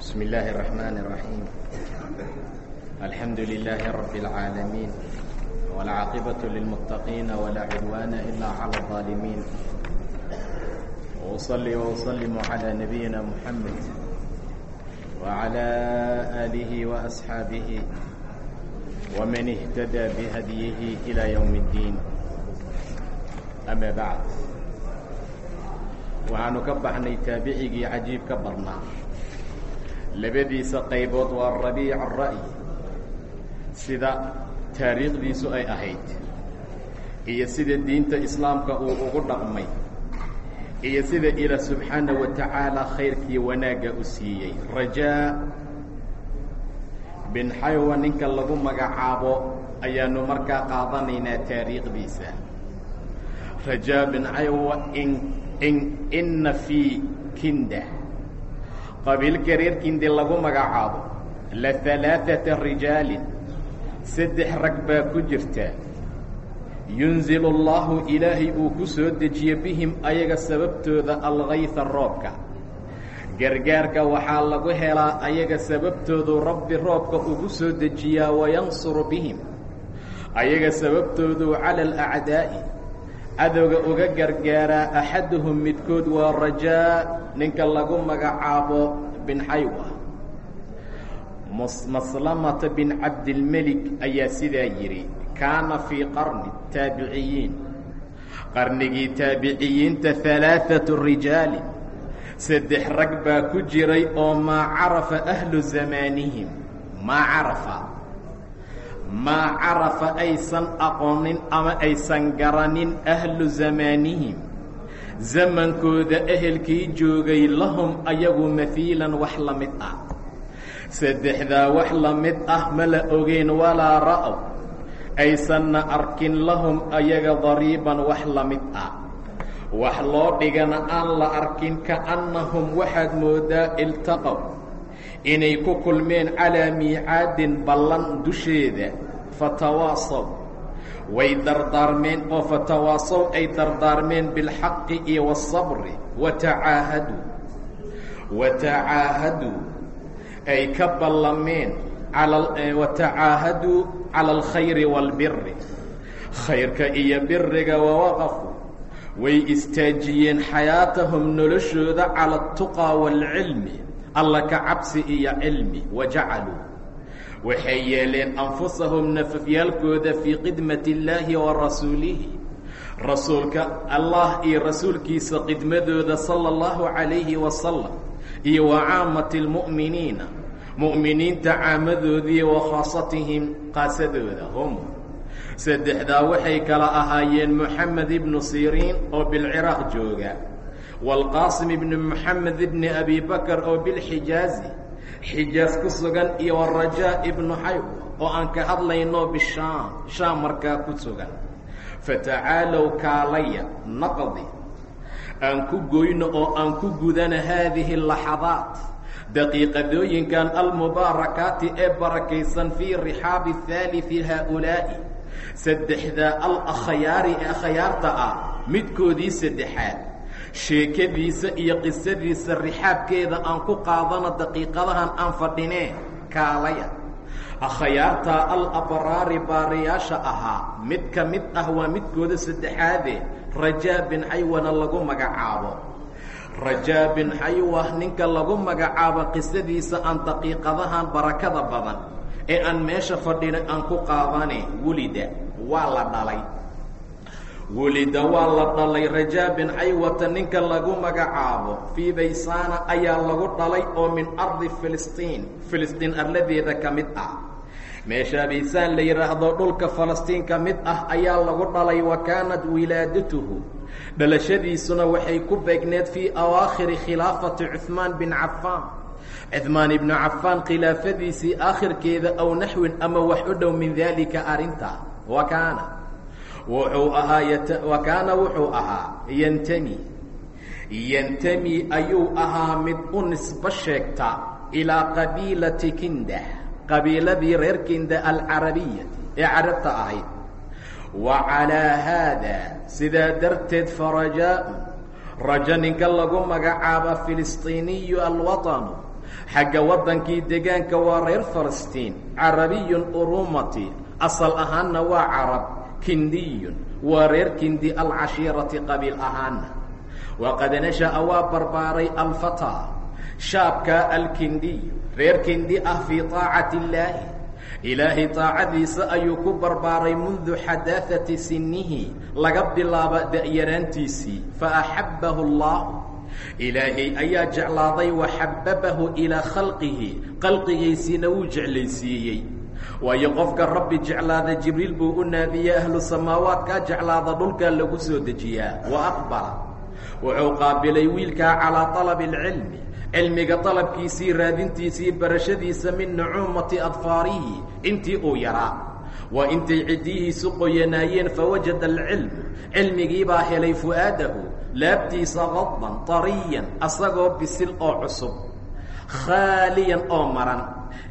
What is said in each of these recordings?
بسم الله الرحمن الرحيم الحمد لله رب العالمين والعاقبة للمتقين ولا عدوان إلا على الظالمين وأصلي وأسلم على نبينا محمد وعلى آله وأصحابه ومن اهتدى بهديه إلى يوم الدين أما بعد waxaanu ka baxnay taabicigii cajiib ka badnaa labadiisa qaybood waa rabiic ara'yi sida taariikhdiisu ay ahayd iyo sida diinta islaamka uu ugu dhaqmay iyo sida ilaah subxaana wa tacaala khayrkii wanaagga u siiyey. Rajaa bin xaywa ninka lagu magacaabo ayaanu markaa qaadanaynaa taariikhdiisa. Rajaa bin xaywa in inna fii kinda qabiilka reer kindi lagu magacaabo. La halaaثata rijaalin. Saddex rag baa ku jirta. Yunzilu اllahu ilaahay uu ku soo dejiye bihim ayaga sababtooda algayha roobka. Gargaarka waxaa lagu helaa ayaga sababtoodu rabbi roobka ugu soo dejiyaa wayansuru bihim. Ayaga sababtoodu cala alacdaa'i cadowga uga gargaaraa axaduhum midkood waa rajaa ninka lagu magacaabo bin xaywa. Maslamata bin cabdilmelik ayaa sidaa yidhi kaana fii qarni taabiciyiin qarnigii taabiciyiinta halaaثatu rijaalin saddex rag baa ku jiray oo maa carafa ahlu zamaanihim maa carafa maa carafa aysan aqoonin ama aysan garanin ahlu zamaanihim. Zamankooda ehelkii joogay lahum ayagu mahiilan wax la mid ah. Saddexdaa wax la mid ah ma la ogeen walaa ra'ow aysanna arkin lahum ayaga dariiban wax la mid ah. Wax loo dhigana aan la arkin ka'annahum waxaad mooddaa iltaqow inay ku kulmeen calaa miicaadin ballan dusheeda fatawaasow way dardaarmeen oo fatawaasow ay dardaarmeen bilxaqi iyo waالصabri watacaahaduu watacaahaduu ay ka ballameen watacaahaduu cala alkhayri wاlbiri khayrka iyo biriga wawaqafuu way istaajiyeen xayaatahum noloshooda cala الtuqaa wاlcilmi alla ka cabsi iyo cilmi wajacaluu waxay yeeleen anfusahum nafafyaalkooda fii khidmati اllaahi wa rasuulihi rasuulka allah iyo rasuulkiisa khidmadooda sala اllahu calayhi wasalam iyo wa caamati اlmu'miniina mu'miniinta caamadoodii wa khaasatihim qaasadooda hum saddexdaa waxay kala ahaayeen moxamed ibnu siriin oo bilciraaq jooga wاlqaasim ibni moxamed ibni abi bakr oo bilxijaazi xijaas ku sugan iyo warajaa ibnu xayw oo aan ka hadlayno bishaam. Shaam markaa ku sugan. Fatacaalow kaalaya naqdi. Aan ku goyno oo aan ku gudana haadihi laxadaat daqiiqadooyinkan almubaarakaati ee barakaysan fii rixaabi haaliثi haaulaa'i. Saddexdaa alakhyaari ee akhyaarta ah midkoodii saddexaad sheekadiisa iyo qisadiisa rixaabkeeda aan ku qaadano daqiiqadahan aan fadhinee kaalaya. Akhyaartaa alabraari baariyaasha ahaa mid ka mid ah waa midkooda saddexaade rajaa bin xaywana lagu magacaabo. Rajaa bin xaywa ninka lagu magacaabo qisadiisa aan daqiiqadahan barakada badan ee aan meesha fadhina aan ku qaadane welida waa la dhalay welida waa la dhalay rajaa bin xaywata ninka lagu magacaabo. Fii baysaana ayaa lagu dhalay oo min ardi filistiin. Filistiin arladeeda ka mid ah. Meeshaa baysaan la yidhaahdo dhulka falastiin ka mid ah ayaa lagu dhalay wa kaanat wilaadatuhu. Dhalashadiisuna waxay ku beegneed fii awaakhiri khilaafati cuhmaan bin cafaan. Cuhmaan ibnu cafaan khilaafadiisii aakhirkeeda aw naxwin ama wax u dhow min daalika arrinta. Wa kaana wuxuu ahaa wa kaana wuxuu ahaa yantami. Yantami ayuu ahaa mid u nisbo sheegta ilaa qabiilati kindah qabiiladii reer kinda alcarabiyati ee carabta ahayd. Wa calaa haada sidaa darteed farajaa rajo ninka lagu magacaaba filistiiniyu alwaطanu xagga waddankii degaanka waa reer falastiin carabiyun urumati. Asal ahaanna waa carab kindiyun. Waa reer kindi alcashiirati qabiil ahaana waqad nasha'a waa barbaaray alfataa shaabkaa alkindiyu reer kindi ah fii taacati illaahi ilaahay taacadiisa ayuu ku barbaaray mundu xadaahati sinihi laga bilaabo da'yaraantiisii. Fa axabbahu allahu. Ilaahay ayaa jeclaaday waxababahu ilaa khalqihi. Khalqigiisiina wuu jeclaysiiyey waayo qofka rabbi jeclaada jibriil buu u naadiyey ahlu samaawaadkaa jeclaada dhulkaa lagu soo dejiyaa. Wa aqbala. Wuxuu qaabilay wiilkaa calaa talabi alcilmi cilmiga dalabkiisii raadintiisii barashadiisa min nucuumati adfaarihi intii uu yaraa. Waa intay ciddiyihiisu qoyanaayeen fawajada alcilm cilmigiibaa helay fu'aadahu laabtiisa qadban tariyan asagoo bisil oo cusub khaaliyan oo maran.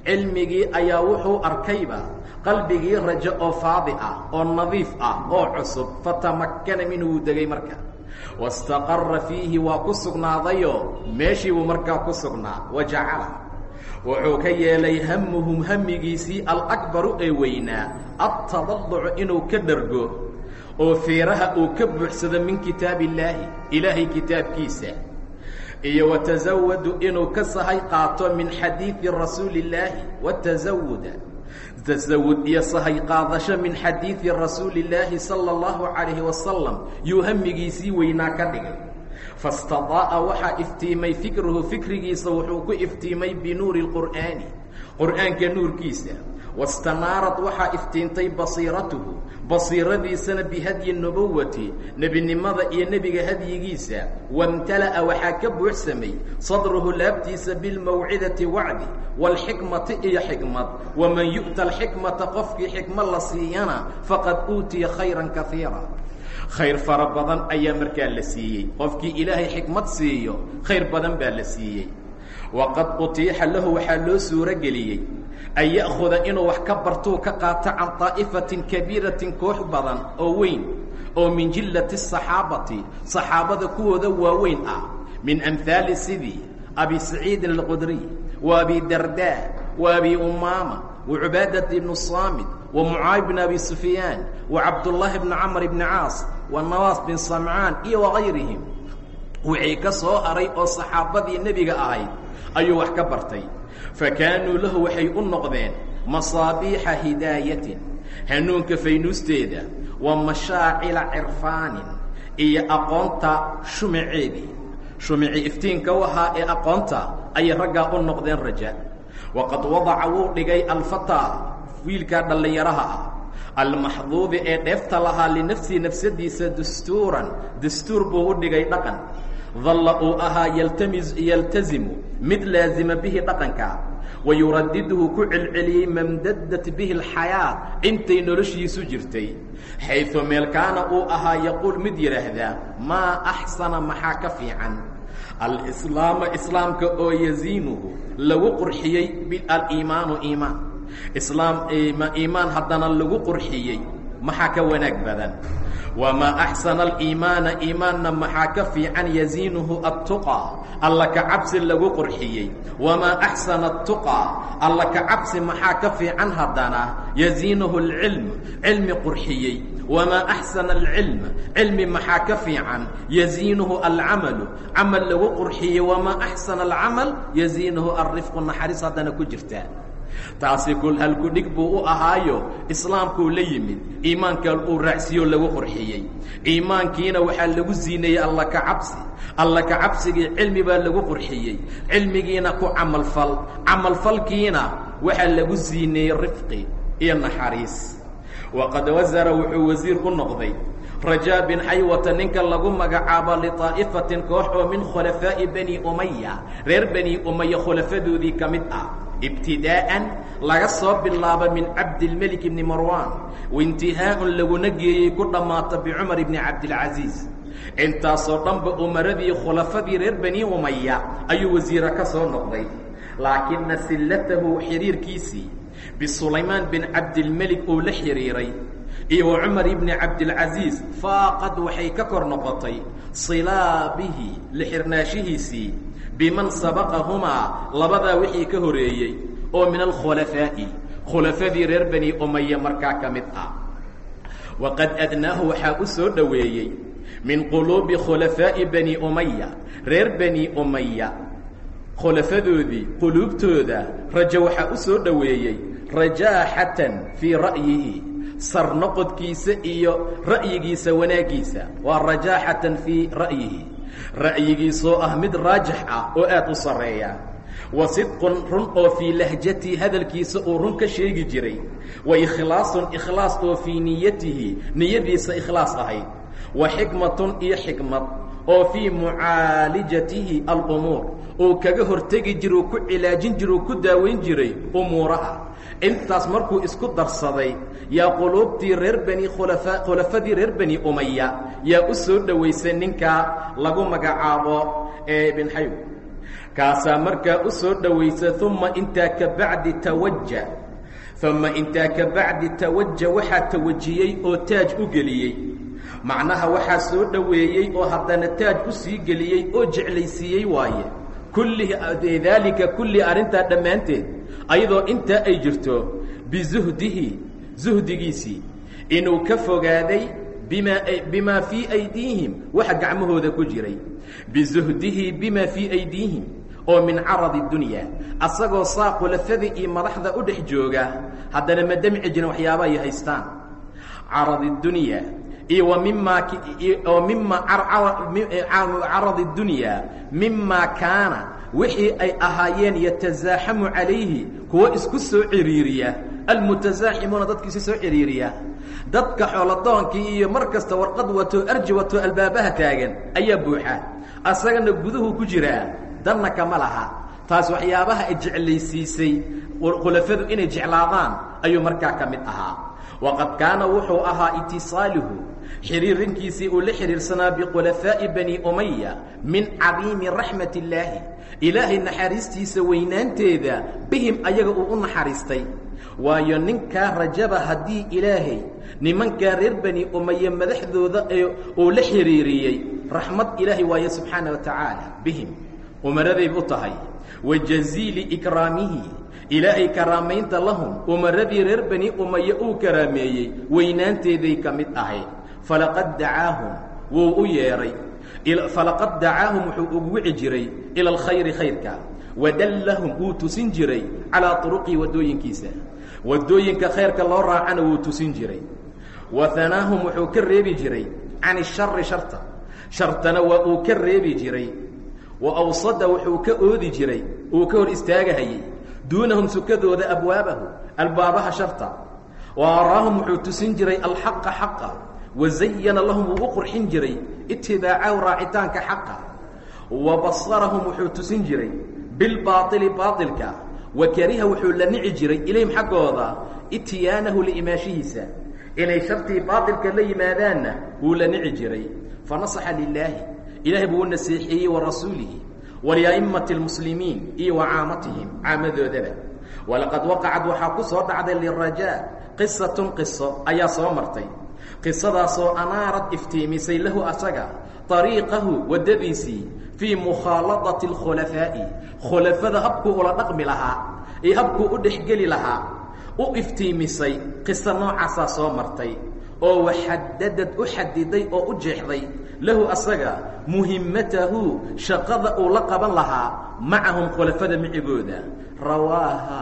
Cilmigii ayaa wuxuu arkayba qalbigii rajo oo faadi ah oo nadiif ah oo cusub. Fatamakkana minhu degay marka. Wastaqara fiihi waa ku sugnaadayoo meeshii buu markaa ku sugnaa. Wajacala wuxuu ka yeelay hamuhum hamigiisii alakbaru ee weynaa. Adtadallucu inuu ka dhargo. Oo fiiraha uu ka buuxsado min kitaab illaahi ilaahay kitaabkiisa iyo watasawadu inuu ka sahay qaato min xadiidi rasuuli illaahi watasawuda tasawud iyo sahay qaadasho min xadiidi rasuuli illaahi sala allahu calayhi wasalam yuu hamigiisii weynaa ka dhigay. Fastadaa'a waxaa iftiimay fikruhu fikrigiisa wuxuu ku iftiimay binuuri lqur'aani qur'aanka nuurkiisa. Wastanaarat waxaa iftiintay basiiratuhu basiiradiisana bihadyi nubuwati nebinimada iyo nebiga hadyigiisa wamtala'a waxaa ka buuxsamay sadruhu laabtiisa bilmawcidati wacdi waalxikmati iyo xikmad. Waman yu'ta alxikmata qofkii xikmad la siiyana faqad uutiya khayran kaiira khayr fara badan ayaa markaa la siiyey. Qofkii ilaahay xikmad siiyo khayr badan baa la siiyey waqad utiixa lahu waxaa loo suuro geliyey an ya'khuda inuu wax ka bartuu ka qaato can daa'ifatin kabiiratin koox badan oo weyn oo min jillati asaxaabati saxaabada kuwooda waaweyn ah min amhaali sidii abi saciidin alqudriy wa abi dardaa wa abi umaama wa cubaadat ibnu saamid wa mucaawi bn abi sufyaan wa cabdullaahi bni camr bni caas wa nawaas bin samcaan iyo wagayrihim wixii ka soo haray oo saxaabadii nebiga ahayd ayuu wax ka bartay. Fa kaanuu lahu waxay u noqdeen masaabiixa hidaayatin hanuunka faynuusteeda wa mashaacila cirfaanin iyo aqoonta shumaceedii shumici iftiinka u ahaa ee aqoonta ayay raggaa u noqdeen raja. Waqad wadaca wuu dhigay alfataa wiilkaa dhallinyaraha ah. Almaxduudi ee dheefta lahaa linafsihi nafsadiisa dastuuran dastuur buu u dhigay dhaqan. Dalla uu ahaa yaltami yaltazimu mid laazima bihi dhaqanka wa yuradiduhu ku celceliyey mamdadat bihi alxayaa intay noloshiisu jirtay. Xayثu meel kaana uu ahaa yaquul mid yidhaahdaa maa axsana maxaa ka fiican? Alislaama islaamka oo yaziinuhu lagu qurxiyey aliimaanu iimaan. Islaam iimaan haddana lagu qurxiyey maxaa ka wanaag badan. Wamaa axsana aliimaana iimaanna maxaa ka fiican yaziinuhu attuqaa alla ka cabsi lagu qurxiyey. Wamaa axsana atuqaa alla ka cabsi maxaa ka fiican haddana yaziinuhu alcilm. Cilmi qurxiyey. Wamaa axsana alcilma cilmi maxaa ka fiican yaziinuhu alcamalu. Camal lagu qurxiyey. Wamaa axsana alcamal yaziinuhu alrifqu naxariis haddana ku jirta taasi kul halku dhig buu u ahaayo islaamkuu la yimid iimaanka uu raacsiyo lagu qurxiyey. Iimaankiina waxaa lagu siineeyey alla ka cabsi alla ka cabsigii cilmi baa lagu qurxiyey. Cilmigiina ku camalfal camalfalkiina waxaa lagu siineeyey rifqi iyo naxariis. Waqad wasara wuxuu wasiir u noqday rajaa bin xaywata ninka lagu magacaabo liطaa'ifatin koox oo min khulafaa'i bani umaya reer bani umaya khulafadoodii ka mid ah. Ibtidaa'an laga soo bilaabo min cabdilmelik bni marwan waintihaa'un laguna geeyey ku dhammaata bicumar bni cabdilcasiis intaasoo dhanba umaradii khulafadii reer bani umaya ayuu wasiira ka soo noqday. Laakina sillatahu xiriirkiisii bisulaymaan bin cabdilmelik uu la xidhiiray iyo wa cumar ibni cabdilcasiis faaqad waxay ka kor noqotay silaabihi la xirnaashihiisii biman sabaqahumaa labadaa wixii ka horeeyey oo min alkhulafaa'i khulafadii reer bani umaya markaa ka mid ah. Waqad adnaahu waxaa u soo min quluubi khulafaa'i bani umaya reer bani umaya khulafadoodii quluubtooda rajo waxaa u soo dhoweeyey rajaaxatan fii ra'yihi sarnoqodkiisa iyo ra'yigiisa wanaaggiisa. Waa rajaaxatan fii ra'yihi. Ra'yigiisoo ah mid raajix ah oo aad u sarreeya. Wa sidqun run oo fii lahjatii hadalkiisa uu run ka sheegi jiray. Wa ikhlaasun ikhlaas oo fii niyatihi niyadiisa ikhlaas ahayd. Wa xikmatun iyo xikmad oo fii mucaalijatihi alumuur. Uu kaga hortegi jira uu ku cilaajin jira uu ku daaweyn jiray umuuraha intaas markuu isku darsaday yaa quluubtii reer bani khulafa khulafadii reer bani umaya yaa u soo dhowaysay ninkaa lagu magacaabo ee bin xayw kaasaa markaa u soo dhowaysa uma intaa ka bacdi tawaja uma intaa ka bacdi tawaja waxaa tawajiyey oo taaj u geliyey. Macnaha waxaa soo dhoweeyey oo haddana taaj u sii geliyey oo jeclaysiiyey waaye. Kullihi daalika kulli arrintaa dhammaanteed ayadoo intaa ay jirto bizuhdihi zuhdigiisii inuu ka fogaaday bima bimaa fii aydiihim waxa gacmahooda ku jiray. Bizuhdihi bima fii aydiihim oo min caradi dunya asagoo saa khulafada iyo madaxda u dhex jooga haddana ma demci jirin waxyaaba ay haystaan. Caradi dunya iyo wa mimaa oo mima caradi dunya mima kaana wixii ay ahaayeen yatasaaxamu calayhi kuwo isku soo ciriiriya. Almutasaaximuuna dadkiisi soo ciriiriya. Dadka xoolodoonkii iyo mar kasta warqad wato arji wato albaabaha taagan ayaa buuxa. Asagana guduhu ku jiraa danna kama laha. Taas waxyaabaha ay jeclaysiisay. Khulafadu inay jeclaadaan ayuu markaa ka mid ahaa waqad kaana wuxuu ahaa itisaaluhu xiriirinkiisii uu la xidhiirsanaa bikhulafaa'i bani umaya min cadiimi raxmat illaahi ilaahay naxariistiisa weynaanteeda bihim ayaga uu u naxariistay waayo ninkaa rajaba haddii ilaahay nimankaa reer bani umaya madaxdooda ee uu la xidhiiriyey raxmad ilaahay waaye subxaana wa tacaala bihim umaradayb u tahay wa jaziili ikraamihi ilaahay karaamaynta lahum umaradii reer bani umaya uu karaameeyey weynaanteeday ka mid ahayd. Falaqad dacaahum wuu u yeedhay falaqad dacaahum wuxuu ugu wici jiray ila alkhayri khayrka. Wadallahum wuu tusin jiray calaa turuqii waddooyinkiisa. Waddooyinka khayrka loo raacana wuu tusin jiray. Wa hanaahum wuxuu ka reebi jiray can ishari sharta. Shartana waa uu ka reebi jiray. Wa awsada wuxuu ka oodi jiray uu ka hor istaagahayey duunahum sukadooda abwaabahu albaabaha sharta. Wa araahum wuxuu tusin jiray alxaqa xaqa. Wazayana lahum wuu u qurxin jiray itibaacahu raacitaanka xaqa. Wa basarahum wuxuu tusin jiray bilbaaili baailka wa kariha wuxuu la nici jiray ilayhim xaggooda itiyaanahu liimaashihiisa. Inay shartii baailka la yimaadaanna wuu la nici jiray. Fanasaxa lilaahi ilaahay buu u naseexeeyey wa wliaimati lmuslimiin iyo wa caamatihim caamadoodana walaqad waqacad waxaa ku soo dhacday liraja qisatun qiso ayaa soo martay qisadaasoo anaarad iftiimisay lahu asaga ariiqahu wadadiisii fii mukhaaladati alkhulafaa'i khulafada habkuu ula dhaqmi lahaa iyo habkuu u dhexgeli lahaa u iftiimisay qiso noocaasaa soo martay oo waxadadad u xadiday oo u jeexday lahu asaga muhimmatahu shaqada uu la qaban lahaa macahum khulafada micigooda. Rawaaha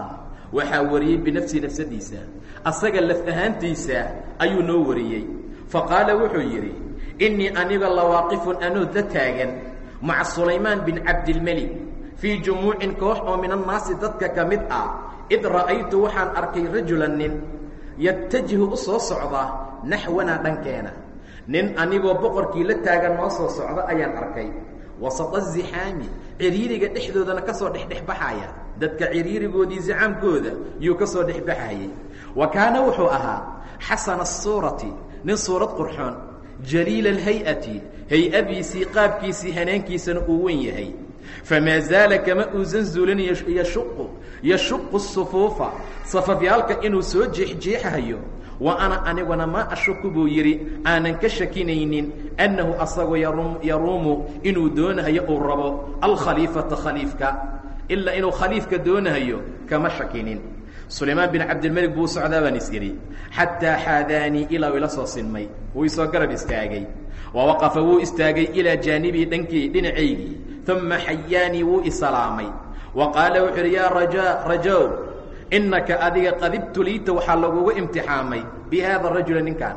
waxaa wariyey binafsihi nafsadiisa. Asaga laf ahaantiisa ayuu noo wariyey. Fa qaala wuxuu yidhi innii aniga lawaaqifun anoo da taagan maca sulaymaan bin cabdilmelik fii jumuucin koox oo min annaasi dadka ka mid ah id ra'aytu waxaan arkay rajulan nin yatajihu u soo socda naxwanaa dhankeena. Nin anigoo boqorkii la taagan noo soo socda ayaan arkay. Wasata zixaami ciriiriga dhexdoodana ka soo dhexdhexbaxaya dadka ciriirigoodii zicaamkooda yuu ka soo dhexbaxayey wa kaana wuxuu ahaa xasana asuurati nin suurad qurxoon. Jaliila alhay-ati hay'adiisii qaabkiisii hanaankiisana uu wen yahay. Famaa zaala kama uusan zuulin yashuqu yashuqu sufuufa. Safafyaalka inuu soo jeexjeexayo wa ana aniguna maa ashuku buu yidhi aanan ka shakinaynin annahu asagu yaruumu inuu doonahayo uu rabo alkhaliifata khaliifka. Ilaa inuu khaliifka doonahayo kama shakinin. Sulaymaan bin cabdilmelig buu socdaa baan is idhi xataa xaadaanii ilaa ila soo sinmay. Wuu isoo garab istaagay. Wa waqafa wuu istaagay ilaa jaanibii dhankii dhinacaygii uma xayaanii wuu isalaamay wa qaala wuxuu idhi yaa rajaa rajow innaka adiga qad ibtuliita waxaa lagugu imtixaamay bi haada rajula ninkan.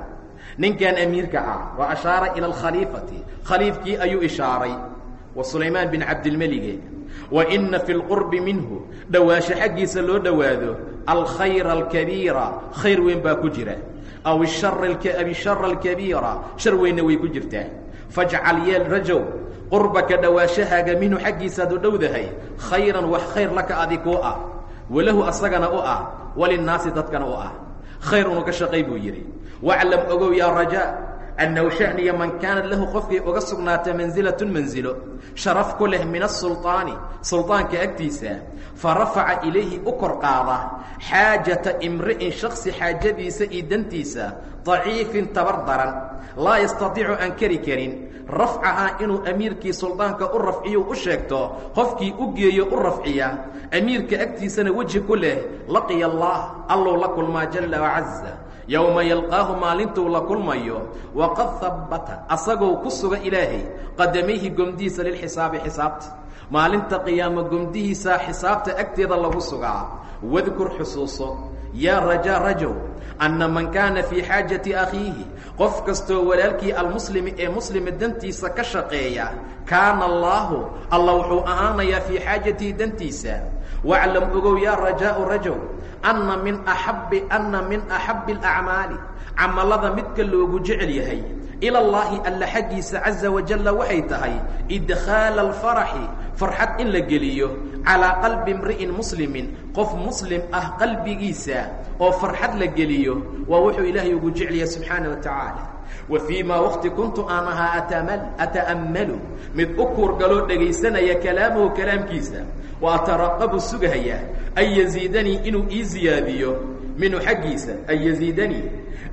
Ninkan amiirka ah wa ashaara ila alkhaliifati. Khaliifkii ayuu ishaaray wa sulaymaan bin cabdilmelige. Wa ina fi lqurbi minhu dhowaansho xaggiisa loo dhowaado alkhayra alkabiira khayr weyn baa ku jira. Aw abishara alkabiira shar weynna way ku jirtaa. Fajcal yeel rajow qurbaka dhowaashahaaga minhu xaggiisaad u dhowdahay khayran wax khayr laka adi ah walahu asagana u ah walinnaasi dadkana u ah. Khayr unu ka shaqay buu yidhi. Waclam ogow yaa rajaa annahu shaniya man kaanat lahu qofkii uga sugnaata mansilatun mansilo sharaf ku leh min asulطaani sulطaanka agtiisa fa rafaca ilayhi u kor qaada xaajata imri'in shaksi xaajadiisa iyo dantiisa daciifin tabar daran laa yastatiicu aan keri karin rafcahaa inuu amiirkii suldaanka u rafciyo u sheegto qofkii u geeyo u rafciya amiirka agtiisana weji ku leh laqiya allah allou la kulmaa jalla wacaza yowma yalqaahu maalintuu la kulmayo waqad habbata asagoo ku suga ilaahay qadamayhi gomdihiisa lilxisaabi xisaabta maalinta qiyaamo gomdihiisaa xisaabta agteeda lagu sugaa wadkur xusuuso yaa rajaa rajow anna man kaana fii xaajati akhiihi qof kastoo walaalkii almuslimi ee muslima dantiisa ka shaqeeya kaana allaahu alla wuxuu ahaanayaa fii xaajatihi dantiisa waclam ogow yaa rajaau rajow anna min axabbi anna min axabbi alacmaali camallada midka loogu jecel yahay ila allaahi alla xaggiisa caza wajalla waxay tahay idkhaala alfaraxi farxad in la geliyo calaa qalbi imri'in muslimin. Qof muslim ah qalbigiisa oo farxad la geliyo waa wuxuu ilaahay ugu jeclaya subxaana wa tacaala wa fii maa waqti kuntu aan ahaa ata'ammalu. Mid u kuurgaloo dhegaysanaya kalaamahu kalaamkiisa. Wa ataraqabu sugahaya an yaziidanii inuu ii ziyaadiyo. Minhu xaggiisa an yaziidanii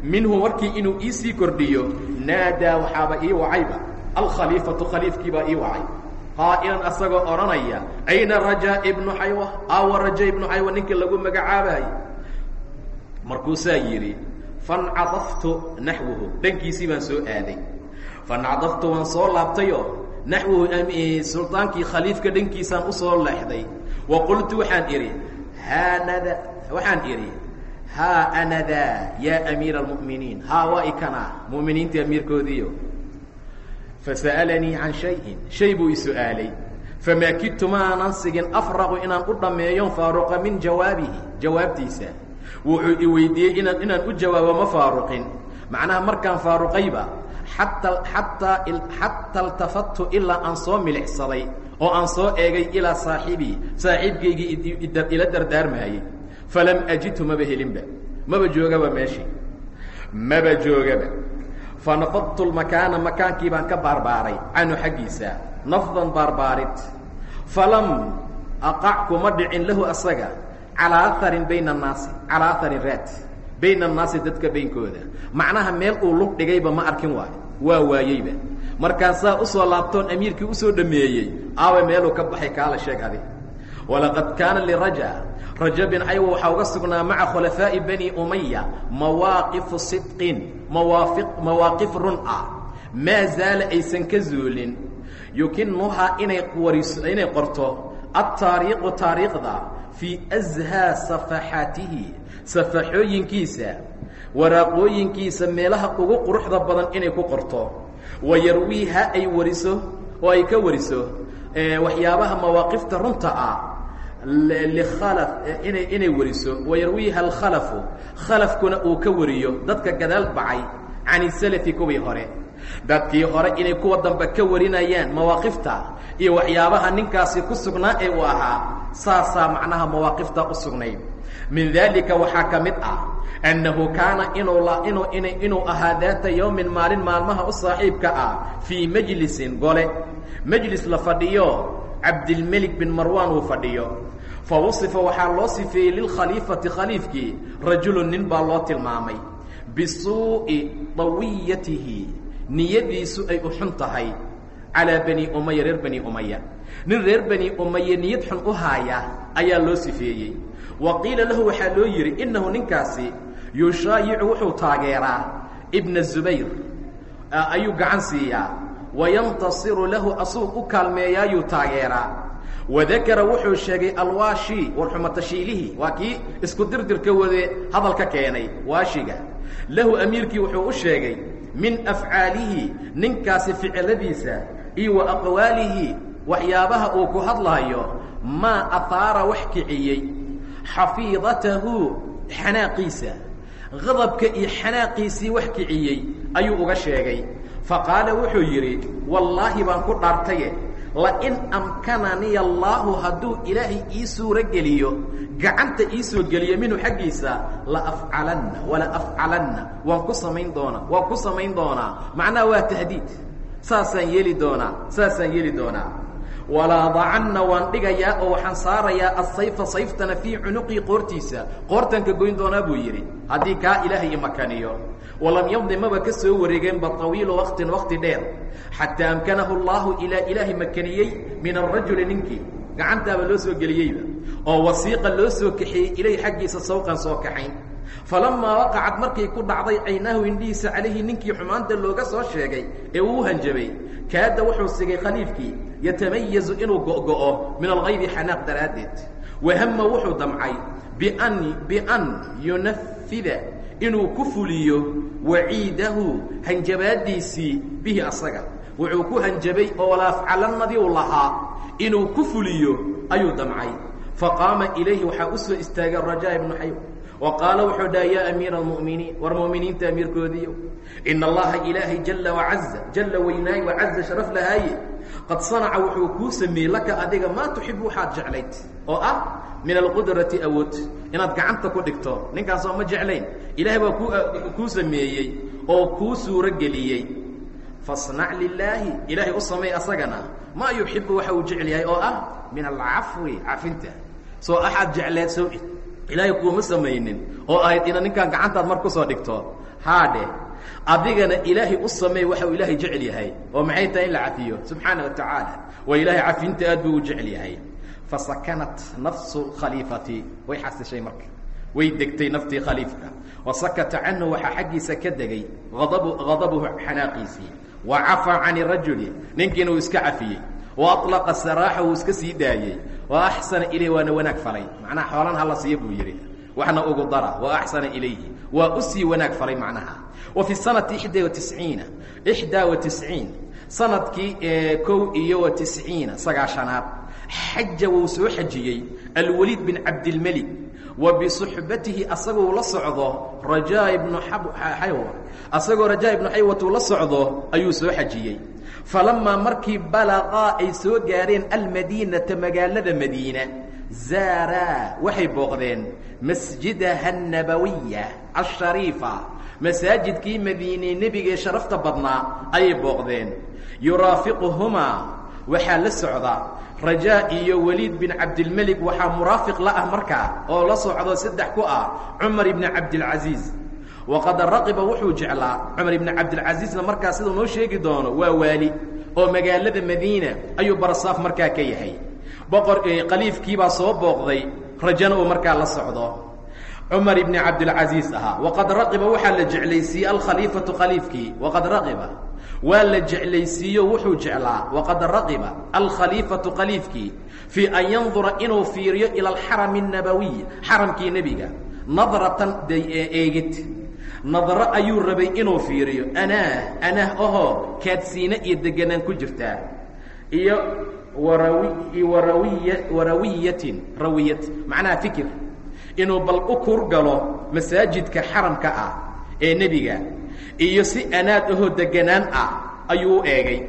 minhu warkii inuu iisii kordhiyo. Naadaa waxaaba ii wacayba. Alkhaliifatu khaliifkiibaa ii wacay. Qaa'ilan asagoo odhanaya ayna rajaa ibnu xaywa aawa raja ibnu xaywa ninkii lagu magacaabahay markuusaa yidhi fancadaftu naxwahu dhankiisii baan soo aaday. Fancadaftu waan soo laabtayoo naxwahu sultaankii khaliifka dhankiisaan u soo leexday. Wa qultu waxaan idhi haanada waxaan idhi haa anadaa yaa amiira almu'miniin. Haa waa ikanaa mu'miniintii amiirkoodiiyo. Fasa'alanii can shayin. Shay buu i su'aalay. Famaa kidtu ma aanan sigin afraqu inaan u dhammeeyon faaruqa min jawaabihi jawaabtiisa wuxuu i weydiiyey inaan inaan u jawaabo ma faaruqin. Macnaha markaan faaruqayba xataa xataa xataa iltafattu ilaa aan soo milicsaday oo aan soo eegay ilaa saaxibii saaxiibkaygii ila dardaarmaayey. Falam ajidhu maba helinba maba joogaba meeshii maba joogaba. Fanafadtu lmakaana makaankii baan ka baarbaaray canhu xaggiisa nafdan baarbaarid falam aqac kuma dhicin lahu asaga calaa aharin bayna annaasi calaa aharin raad bayna annaasi dadka baynkooda macnaha meel uu lug dhigayba ma arkin waayo waa waayeyba. Markaasaa u soo laabtoon amiirkii u soo dhameeyey aawa meeluu ka baxay kaala sheeg adi. Walaqad kaana liraja raja bin caywa waxaa uga sugnaa maca khulafaa'i bani umaya mawaaqifu sidqin mawaafi mawaaqif run ah maa zaala aysan ka zuulin yukinuhaa inay wariso inay qorto altaariiqu taariikhda fii ashaa safaxaatihi safaxooyinkiisa waraaqooyinkiisa meelaha ugu quruxda badan inay ku qorto wa yarwiiha ay wariso oo ay ka wariso waxyaabaha mawaaqifta runta ah likhalaf inay inay wariso wayarwiiha alkhalafu khalafkuna uu ka wariyo dadka gadaal bacay can isalafi kuwii hore dadkii hore inay kuwa dambe ka warinayaan mawaaqifta iyo waxyaabaha ninkaasi ku sugnaa ee uu ahaa saasaa macnaha mawaaqifta u sugnayd. Min daalika waxaa ka mid ah annahu kaana inuu inuu in inuu ahaa daata yowmin maalin maalmaha u saaxiibka ah fii majlisin gole. Majlis la fadhiyo cabdilmelik bin marwan uu fadhiyo. Fa wasifa waxaa loo sifeeyey lilkhaliifati khaliifkii rajulun nin baa loo tilmaamay. Bisuu'i dawiyatihi niyadiisu ay u xun tahay calaa bani umaya reer bani umaya nin reer bani umaya niyad xun u haaya ayaa loo sifeeyey. Wa qiila lahu waxaa loo yidhi innahu ninkaasi yushaayicu wuxuu taageeraa ibna zubayr. Ayuu gacan siiyaa. Wayantasiru lahu asuu u kaalmeeyaayuu taageeraa. Wadakara wuxuu sheegay alwaashi warxumatashiilihii waa kii isku dirdirka wade hadalka keenay waashiga. Lahu amiirkii wuxuu u sheegay min afcaalihi ninkaasi ficiladiisa iyo wa aqwaalihi waxyaabaha uu ku hadlaayo maa ahaara wax kiciyey. Xafiidatahu xanaaqiisa. Qadabka iyo xanaaqiisii wax kiciyey ayuu uga sheegay. Faqaala wuxuu yidhi wallaahi baan ku dhaartaye lain amkananiya allaahu hadduu ilaahay ii suuro geliyo gacanta ii soo geliyo minhu xaggiisa la afcalanna wala afcalanna. Waan ku samayn doonaa waan ku samayn waa tahdiid saasaan yeeli doonaa saasaan yeeli doonaa walaadacanna waan dhigayaa oo waxaan saarayaa asayfa sayftana fii cunuqii qoortiisa. Qoortanka goyn doonaa buu yidhi haddii kaa ilaahay imakaniyo walam yamdi maba ka soo wareegeenba طawiilu waktin wakti dheer. Xataa amkanahu اllahu ilaa ilaahay makaniyey min arajuli ninkii. Gacantaaba loo soo geliyeyba. Oo wasiiqa loo soo kaxeeyey ilayh xaggiisa sawqan soo kaxayn falamaa waqacad markay ku dhacday caynaahu indhihiisa calayhi ninkii xumaanta looga soo sheegay ee uu hanjabay kaada wuxuu sigay khaliifkii yatamayazu inuu go'go'o min algaydi xanaaq daraaddeed. Wahama wuxuu damcay bian bian yunafida inuu ku fuliyo waciidahu hanjabaaddiisii bihi asaga. Wuxuu ku hanjabay oo laafcalannadii u lahaa inuu ku fuliyo ayuu damcay. Faqaama ilayhi waxaa u soo istaagay rajaa ibnu xayw wa qaala wuxuu dhaha yaa amiira almu'miniin war mu'miniinta amiirkoodiiyo ina allaha ilaahay jalla wacaza jalla weynaay wacaza sharaf lahaaye. Qad sanaca wuxuu kuu sameeyey laka adiga maa tuxibu waxaad jeclayd oo ah min alqudrati awood. Inaad gacanta ku dhigto ninkaasoo ma jeclayn. Ilaahay baa ku kuu sameeyey oo kuu suuro geliyey fasnac lilaahi ilaahay u samey asagana maa yuxibu waxa uu jecel yahay oo ah min alcafwi cafinta soo axaad jecleed soo ilaahay kuuma samaynin oo ahayd ina ninkaan gacantaad mar ku soo dhigto. Haadhe adigana ilaahay u sameey waxa uu ilaahay jecel yahay oo maxay tahay in la cafiyo? Subxaana wa tacaala waa ilaahay cafinta aad buu u jecel yahay. Fasakanat nafsu khaliifati way xasishay marka. Way degtay naftii khaliifka. Wasakata canhu waxaa xaggiisa ka degay adabu hadabuhu xanaaqiisii. Wa cafaa can rajuli ninkiina uu iska cafiyey alaqa saraaxa uu iska sii daayey wa axsana ilayh waana wanaag falay macnaha xoolan hala siiya buu yidhi waxna ugu dara wa axsana ilayhi waa u sii wanaag falay macnaha sanati ixdaa wa tisciina ixdaa wa tisciin sannadkii kow iyo wa tisciina sagaashanaad xaja wuu soo xajiyey alwaliid bin cabdilmelik wa bisuxbatihi asagoo la socdo rajaa ibnu asagoo rajaa ibnu xaywatu la socdo ayuu soo xajiyey falamaa markii balaqaa ay soo gaareen almadiinata magaalada madiina zaaraa waxay booqdeen masjidaha annabawiya ashariifa masaajidkii madiine nebigaee sharafta badnaa ayay booqdeen yuraafiquhumaa waxaa la socda rajaa iyo waliid bin cabdilmelik waxaa muraafiq la ah markaa oo la socdo saddex ku ah cumar ibni cabdilcasiis waqad raqiba wuxuu jeclaa cumar ibni cabdilcasiisna markaa siduu noo sheegi doono waa waali oo magaalada madiina ayuu barsaaf markaa ka yahay boqor qaliifkiibaa soo booqday rajana uu markaa la socdo cumar ibni cabdilcasiis ahaa waqad raqiba waxaa la jeclaysiiyey alkhaliifatu khaliifkii waqad raqiba waa la jeclaysiiyo wuxuu jeclaa waqad raqiba alkhaliifatu khaliifkii fii an yandura inuu fiiriyo ila alxarami الnabawiy xaramkii nebiga nadratan eegid nadro ayuu rabay inuu fiiriyo. Anaah anaah ahoo kaadsiine iyo deganaan ku jirtaa. Iyo warawi warawiya warawiyatin rawiyat macnaha fikir. Inuu bal u kur galo masaajidka xaramka ah ee nebiga. Iyo si anaad ahoo deganaan ah ayuu u eegay.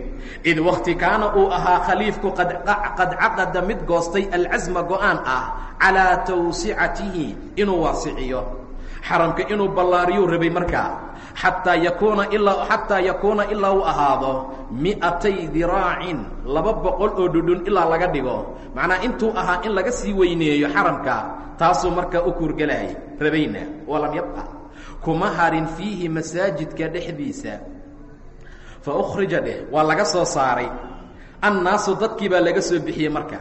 Id wakti kaana uu ahaa khaliifku qad caqada mid goostay alcasma go'aan ah calaa tawsicatihi inuu waasiciyo xaramka inuu ballaariyuu rabay markaa. Xataa yakuuna ilaa xataa yakuuna ilaa uu ahaado mi'atay diraacin laba boqol oo dhudhun ilaa laga dhigo. Macnaa intuu ahaa in laga sii weyneeyo xaramka taasuu markaa u kuurgelahay rabayna walam yabqa. Kuma harin fiihi masaajidka dhexdiisa. Fa ukhrija dheh waa laga soo saaray. Annaasu dadkii baa laga soo bixiyey marka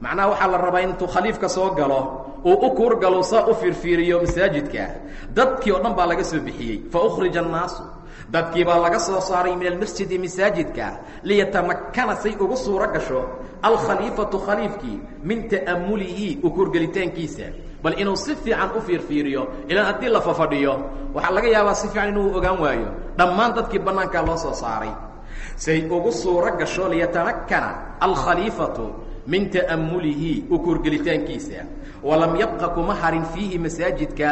macnaha waxaa la rabaa intuu khaliifka soo galo uu u kuur galo saa u fiirfiiriyo masaajidka dadkii oo dhan baa laga soo bixiyey. Fa ukhrija annaasu. Dadkii baa laga soo saaray min almasjidi masaajidka liyatamakana say ugu suuro gasho alkhaliifatu khaliifkii min ta'amulihi u kuurgelitaankiisa bal inuu si fiican u fiirfiiriyo ilaan haddii la fafadhiyo waxaa laga yaabaa si fiican inuu ogaan waayo. Dhammaan dadkii bannaankaa loo soo saaray. Say ugu suuro gasho liyatamakana alkhaliifatu min ta'amulihi u kuurgelitaankiisa walam yabqa kuma harin fiihi masaajidka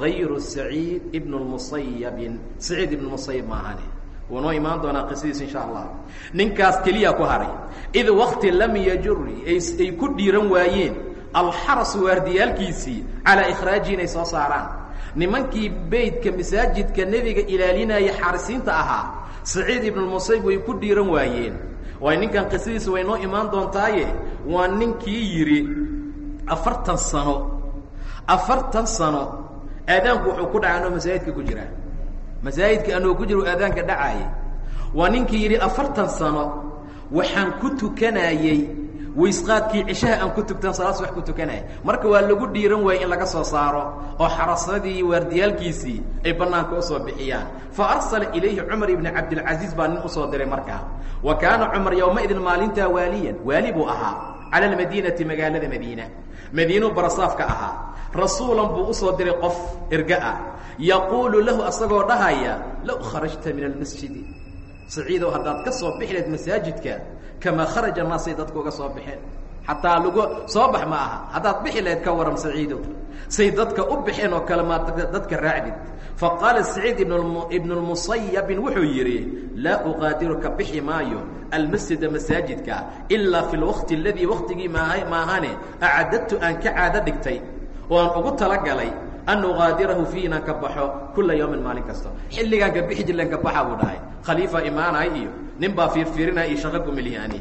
hayru saciid ibn lmusayabin saciid ibn musayab maahane wuu noo imaan doonaa qisadiis insha allah ninkaas keliya ku haray. Id wakti lam yajuri ay ku dhiiran waayeen alxarasu waardiyaalkiisii calaa ikhraajihi inay soo saaraan. Nimankii beydka masaajidka nebiga ilaalinaya xaarisiinta ahaa saciid ibnulmusayb way ku dhiiran waayeen waay ninkan qisadiisa way noo imaan doontaaye? Waa ninkii yidhi afartan sano afartan sano aadaanku wuxuu ku dhacay anoo masaajidka ku jira. Masaajidka anoo ku jira u aadaanka dhacaayay waa ninkii yidhi afartan sano waxaan ku tukanayey waysqaadkii cishaha aan ku tugtan salaad subax ku tukanaya marka waa lagu dhiiran waayey in laga soo saaro oo xarasadii waardiyaalkiisii ay bannaanka u soo bixiyaan. Fa arsala ilayhi cumar ibni cabdilcaziiz baa nin u soo diray markaa wa kaana cumar yowmaidin maalintaa waaliyan. Waali buu ahaa cala almadiinati magaalada madiina. Madiinuu barasaafka ahaa. Rasuulan buu u soo diray qof erga ah. Yaquulu lahu asagoo dhahaya low kharajta min almasjidi. Saciidow haddaad ka soo bixi lahed masaajidka kamaa kharaja naasay dadku uga soo baxeen. Xataa lagu soo bax ma aha. Haddaad bixi lahayd ka waran saciidow say dadka u baxeen oo kale maa dadka raacdid. Faqaala saciid ibn lmusayabin wuxuu yidhi laa uqaadiruka bixi maayo almasjida masaajidka ilaa fi lwaqti aladii waktigii maaha maahane acdadtu aan ka caado dhigtay oo aan ugu talagalay an ugaadirahu fii inaan ka baxo yawmin maalin kasta. Xilligaan ka bixi dhahay. Khaliifa imaanay iyo nin baa fiirfiirinaya iyo shaqa kumelihi ani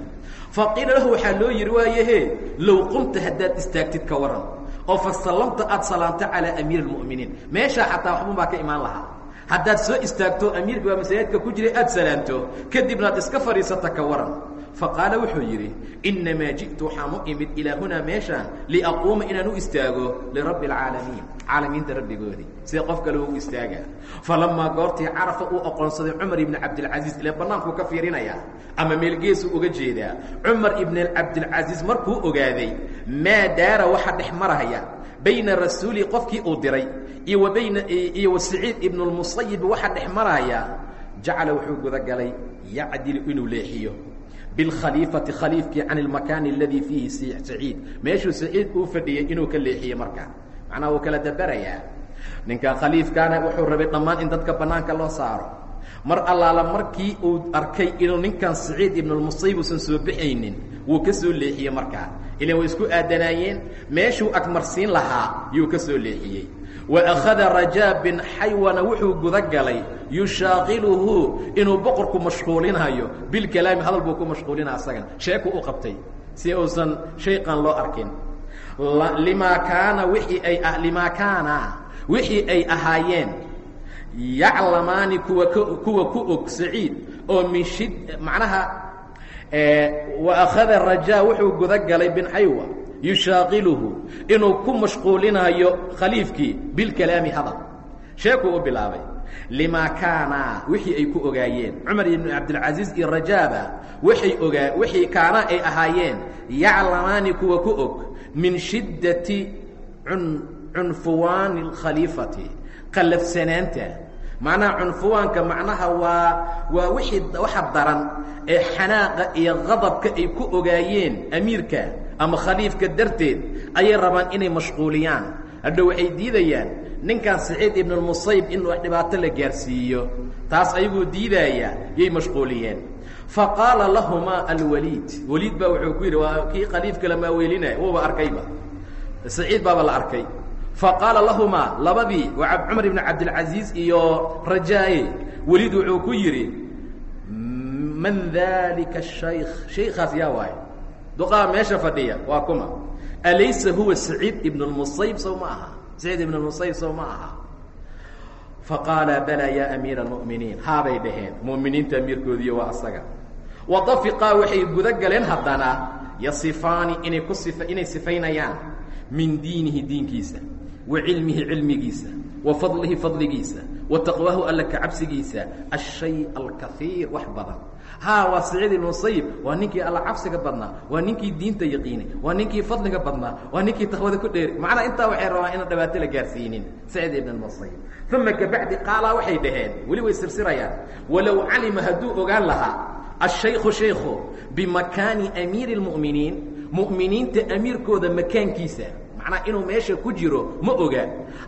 faqiila lahu waxaa loo yidhi waayehe low qumta haddaad istaagtid ka waran oo fa sallamta aad salaamto calaa amiiri اlmu'miniin meeshaa xataa waxbun baa ka imaan lahaa. Haddaad soo istaagto amiirka baa masaajidka ku jiray aad salaamto kadibna ad iska fadhiisata ka waran faqaala wuxuu yidhi inamaa ji'tu waxaan u imid ilaa hunaa meeshaan liaquuma inaan u istaago lirabbi اlcaalamiin caalamiinta rabbigoodii sida qof kale u istaagaa falamaa goortii carafa uu oqoonsaday cumar ibni cabdilcaziiz ile bannaankuu ka fiirinayaa ama meelgeesuu uga jeedaa. Cumar ibn cabdilcaziiz markuu ogaaday maa daara waxa dhex maraya bayna rasuuli qofkii uu diray iyo bayna iyo wa saciid ibn اlmusayib waxa dhex maraya jacala wuxuu gudagalay yacdilu inuu leexiyo bilkhaliifati khaliifkii can ilmakaani aladii fiihi saciid meeshuu saciid uu fadhiyey inuu ka leexiye markaa macnaha wuu kala daberayaa ninkan khaliifkaana wuxuu rabay dhammaan in dadka bannaanka loo saaro. Mar allaala markii uu arkay inuu ninkan saciid ibnulmusayib uusan soo baxaynin wuu ka soo leexiyey markaa ilan way isku aadanaayeen. Meeshuu agmarsiin lahaa yuu ka leexiyey wa akhada rajaa bin xaywana wuxuu guda galay yushaaqiluhu inuu boqorku mashquulinayo. Bilkalaami hadal buu ku mashquulinaa asagan. Sheeku u qabtay si uusan shayqan loo arkin. Limaa kaana wixii ay limaa kaana wixii ay ahaayeen. Yaclamaani kuwa kuwa ku og saciid oo min shid macnaha wa akhada rajaa wuxuu guda galay bin xaywa yushaaqiluhu inuu ku mashquulinaayo khaliifkii bilkalaami hadal sheekuu u bilaabay limaa kaana wixii ay ku ogaayeen. Cumar ibn cabdilcaziiz iyo rajaaba waxay ogaa wixii kaana ay ahaayeen yaclamaani kuwa ku og min shiddati un cunfuwaani اkhaliifati qallafsanaanta macnaha cunfuwaanka macnaha waa waa wixii waxa daran ee xanaaqa iyo qadabka ay ku ogaayeen amiirka ama khaliifka darteed ayay rabaan inay mashquuliyaan. Hadha waxay diidayaan ninkan saciid ibn اmusayb in dhibaato la gaarsiiyo. Taas ayagoo diidaaya yay mashquuliyeen. Faqaala lahumaa alwaliid. Waliid baa wuxuu ku yidhi waa kii khaliifka lamaa weelinaya wuuba arkayba saciid baaba la arkay. Faqaala lahumaa labadii waa cumar ibn cabdilcaziiz iyo rajaaye welid wuxuu ku yidhi man dalika shaykh? Shaykaas yaa waaye duqaa meesha fadhiya waa kuma. Alaysa huwa saciid ibn lmusayb sow ma aha. Saciid ibn lmusayb sow ma aha. Faqaala balaa ya amiira almu'miniin. Haabay dhaheen. Mu'miniinta amiirkoodiiyo waa asaga. Wadafiqaa waxay guda galeen haddana yasifaani inay ku sifa inay sifaynayaan. Min diinihi diinkiisa. Wa cilmihi cilmigiisa. Wa fadlihi fadligiisa. Wa taqwaahu alla ka cabsigiisa. Ashay alkaiir wax badan haa waa saciid ibnmusayib waa ninkii alla cabsiga badnaa. Waa ninkii diinta yaqiinay. Waa ninkii fadliga badnaa. Waa ninkii taqwada ku dheeri. Macnaa intaa waxay rabaan inaan dhibaato la gaarsiinin. Saciid ibn musayib uma kabacdi qaalaa waxay dhaheen weli way sirsirayaan walow calima hadduu ogaan lahaa ashayku shayku bimakaani amiiri اlmu'miniin mu'miniinta amiirkooda makaankiisa macnaa inuu meesha ku jiro ma oga.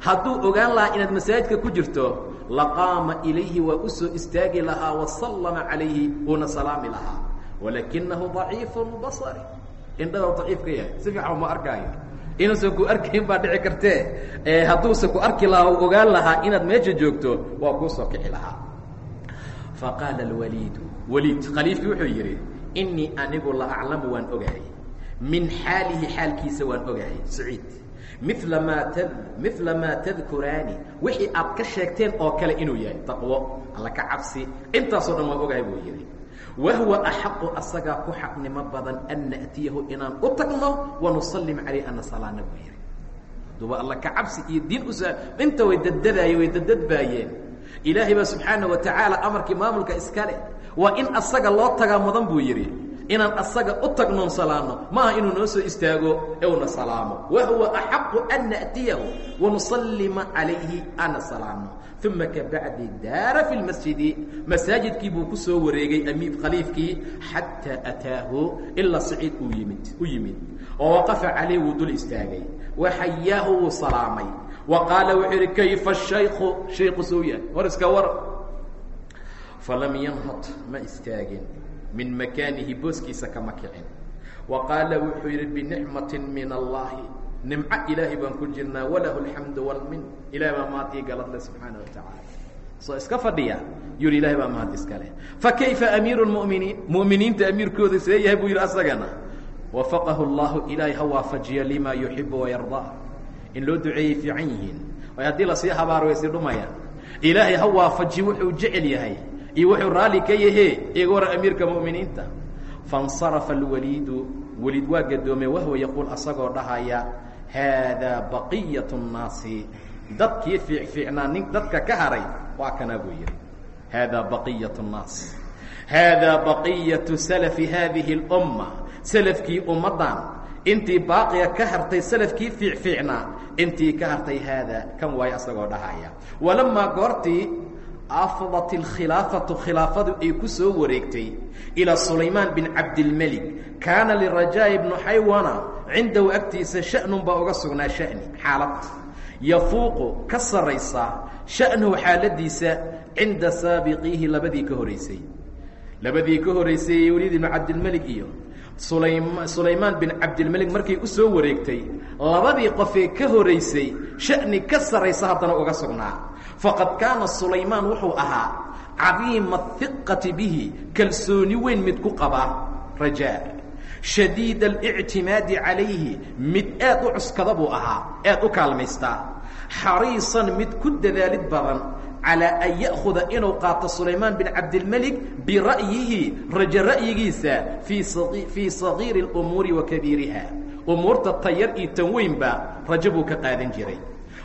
Hadduu ogaan lahaa inaad masaajidka ku jirto laqaama ilayhi waa u soo istaagi lahaa wasallama calayhi uuna salaami lahaa. Walakinahu daciifu basari. Indhada daciifka yahay. Si fiican ma arkaayo inuusan ku arkayn baa dhici kartee hadduusan ku arki lahaa u ogaan lahaa inaad meesha joogto waa kuu soo kici lahaa. Faqaala alwaliidu. Waliid khaliifkii wuxuu yidhi inii anigu la aclamu waan ogahay min xaalihi xaalkiisa waan ogahay saciid. Mila maa mila maa tadkuraani. Wixii aad ka sheegteen oo kale inuu yahay taqwo alla ka cabsi. Intaasoo dhan waan ogahay buu yidhi. Wahuwa axaqu asagaa ku xaqnimo badan an na'tiyahu inaan u tagno wanusallim calayh ana salaana buu yidhi. Aduba alla ka cabsi iyo diin usa inta way daddadaayeen way daddadbaayeen ilaahay baa subxaana wa tacaala amarkii maamulka iska waa in asaga loo tagaa mudan buu yidhi inaan asaga u tagnoon salaano maaha inuu noo soo istaago ee una salaamo wahuwa axaqu an na'tiyahu wanusallima calayhi ana salaamo. Uma kabacdi daara fi lmasjidi masaajidkii buu ku soo wareegay amiid khaliifkii xataa ataahu ilaa saciid uu yimid u yimid. Oo waqafa calayh wuu dul istaagay. Waxayaahu wuu salaamay. Wa qaala wuxuu yidhi kayfa shayku shayku sooya war iska war. Falam yanhad ma istaagin min makaanihi booskiisa kama kicin. Wa qaala wuxuu yidhi binicmati min allahi. Nimco ilaahay baan ku jirnaa walahu alxamdu walmin ilahay baa mahad galadle subxaana wa tacaala. Soo iska fadhiya? Yuri ilahay baa mahad iska leh. Fakayfa amiiru lmu'miniin mu'miniinta amiirkooda see yahay buu yidhi asagana. Wafaqahu llahu ilaahay ha waafajiya lima yuxibu wayardaa in loo duceeyey fiican yihiin. Way haddii la sii habaaro way sii dhumayaan ilaahay ha waafajiyo wuxuu jecel yahay iyo wuxuu raalli ka yahe iga waran amiirka mu'miniinta faاnsarafa alwaliidu weliid waa gadoomay wahwa yaquul asagoo dhahaya haadaa baqiyaة الnaasi dadkii fiicfiicnaa nin dadka ka haray waa kanaa buu yihi haadaa baqiyaة الnaas haadaa baqiyaةu salafi haadihi اlأumma salafkii ummaddan intii baaqiga ka hartay salafkii fiicfiicnaa intii ka hartay haada kan waayo asagoo dhahaya walamaa goortii afdat اlkhilaafatu khilaafadu ay ku soo wareegtay ilaa sulaymaan bin cabdilmelik kaana lirajaa'i bnu xaywana cindahu agtiisa sha'nun baa uga sugnaa sha'ni xaalad yafuuqu ka saraysa sha'nuhu xaaladiisa cinda saabiqiihi labadii ka horeysay labadii ka horeysay weliid ibnu cabdilmelik iyo sulaym sulaymaan bin cabdilmelik markay u soo wareegtay labadii qofee ka horeysay sha'ni ka saraysa haddana uga sugnaa faqad kaana sulaymaan wuxuu ahaa cadiima hiqati bihi kalsooni weyn mid ku qaba rajaa shadiid alictimaadi calayhi mid aad u cuskada buu ahaa aad u kaalmaystaa xariisan mid ku dadaalid badan calىa an ya'khuda inuu qaato sulaymaan bin cabdilmelik bira'yihi rajo ra'yigiisa fii sagiiri اlumuuri wa kabiiriha. Umuurta tayar iyo weynba rajo ka qaadan jiray.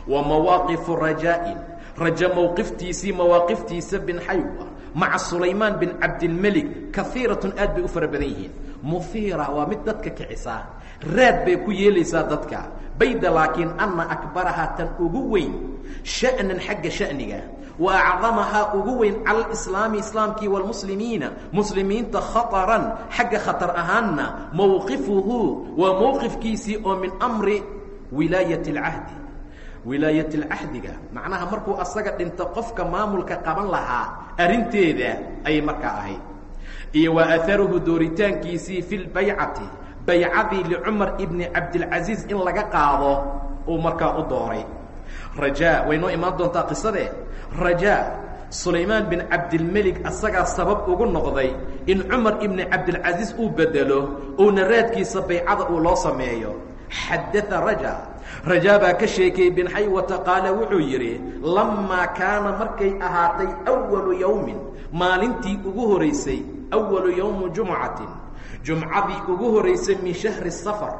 Wa mawaaqifu rajaa'in rajo mowqiftiisii mawaaqiftiisa bin xaywa maca sulaymaan bin cabdilmelik kaiiratun aad bay u fara badan yihiin. Muhiira waa mid dadka kicisaa raad bay ku yeelaysaa dadka. Bayda laakiin anna akbarahaa tan ugu weyn sha'nan xagga sha'niga wa acdamahaa ugu weyn cala islaamkii waalmuslimiina muslimiinta khataran xagga khatar ahaanna mowqifuhu waa mowqifkiisii oo min amri wilaayat alcahdi wilaayat alcahdiga. Macnaha markuu asaga dhinto qofka maamulka qaban lahaa arrinteeda ayay markaa ahayd. Iyo wa aharuhu dooritaankiisii fi lbaycati baycadii licumar ibni cabdilcasiis in laga qaado uu markaa u dooray. Rajaa way noo imaan doontaa qisadee? Rajaa sulaymaan bin cabdilmelig asagaa sabab ugu noqday in cumar ibni cabdilcasiis uu bedelo uuna raadkiisa baycada uu loo sameeyo. Xadaa raja rajaa baa ka sheekayey bin xaywata qaala wuxuu yidhi lammaa kaana markay ahaatay awalu yowmin maalintii ugu horaysay awalu yowmu jumcatin. Jumcadii ugu horaysay min shahri safar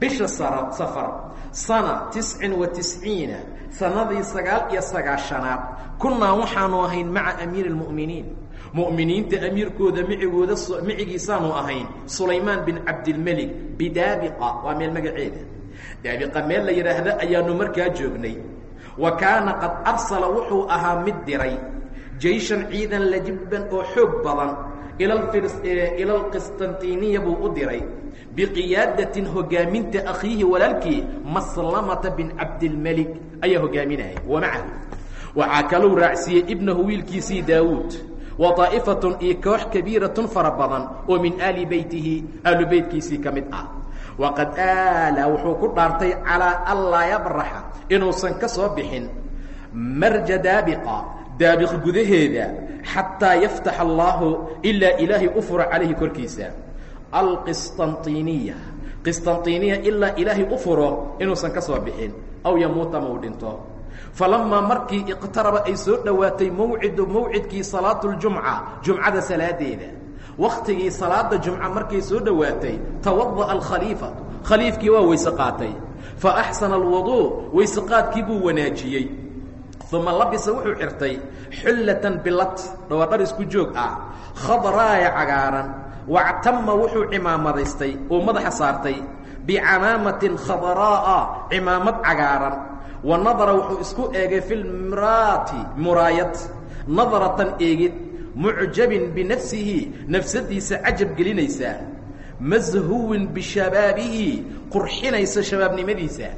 bisha safar sana tiscin wa tisciina sanadii sagaal iyo sagaashanaad. Kunnaa waxaanu ahayn maca amiiri اlmu'miniin mu'miniinta amiirkooda micigooda micigiisaanu ahayn sulaymaan bin cabdilmelig bidaabiqa waa meel magaceeda daabiqa meel la yidhaahda ayaanu markaa joognay. Wa kaana qad arsala wuxuu ahaa mid diray jayshan ciidan lajibban oo xoog badan ila alqistantiniya buu u diray biqiyaadatin hogaaminta akhiihi walaalkii maslamata bin cabdilmelig ayaa hogaaminaya wamacahu waxaa kalou raacsiiyey ibnahu wiilkiisii daawuud wa daa'ifatun iyo koox kabiiratun fara badan oo min aali beytihi aalu beytkiisii ka mid ah waqad aala wuxuu ku dhaartay calaa anlaa yabraxa inuusan ka soo bixin marja daabiqa daabiq gudaheeda xataa yaftaxa allaahu ilaa ilaahay u furo calayhi korkiisa alqistantiniya qistantiniya ilaa ilaahay u furo inuusan ka soo bixin aw yamuuta ma uu dhinto falamaa markii iqtaraba ay soo dhowaatay mawcidu mawcidkii salaatu ljumca jumcada salaadeeda waktigii salaada jumca markay soo dhowaatay tawada'a alkhaliifatu khaliifkii waa weyse qaatay. Fa axsana alwuduu weyse qaadkii buu wanaajiyey. Uma labisa wuxuu xirtay xullatan bilat dhowaa dhar isku joog ah khadraaya cagaaran wactama wuxuu cimaamadaystay uu madaxa saartay bicamaamatin khadraa'a cimaamad cagaaran. Wa nadara wuxuu isku eegay fi lmiraati muraayad nadratan eegid mucjabin binafsihi nafsadiisa cajab gelinaysa mashuwin bishabaabihi qurxinaysa shabaabnimadiisa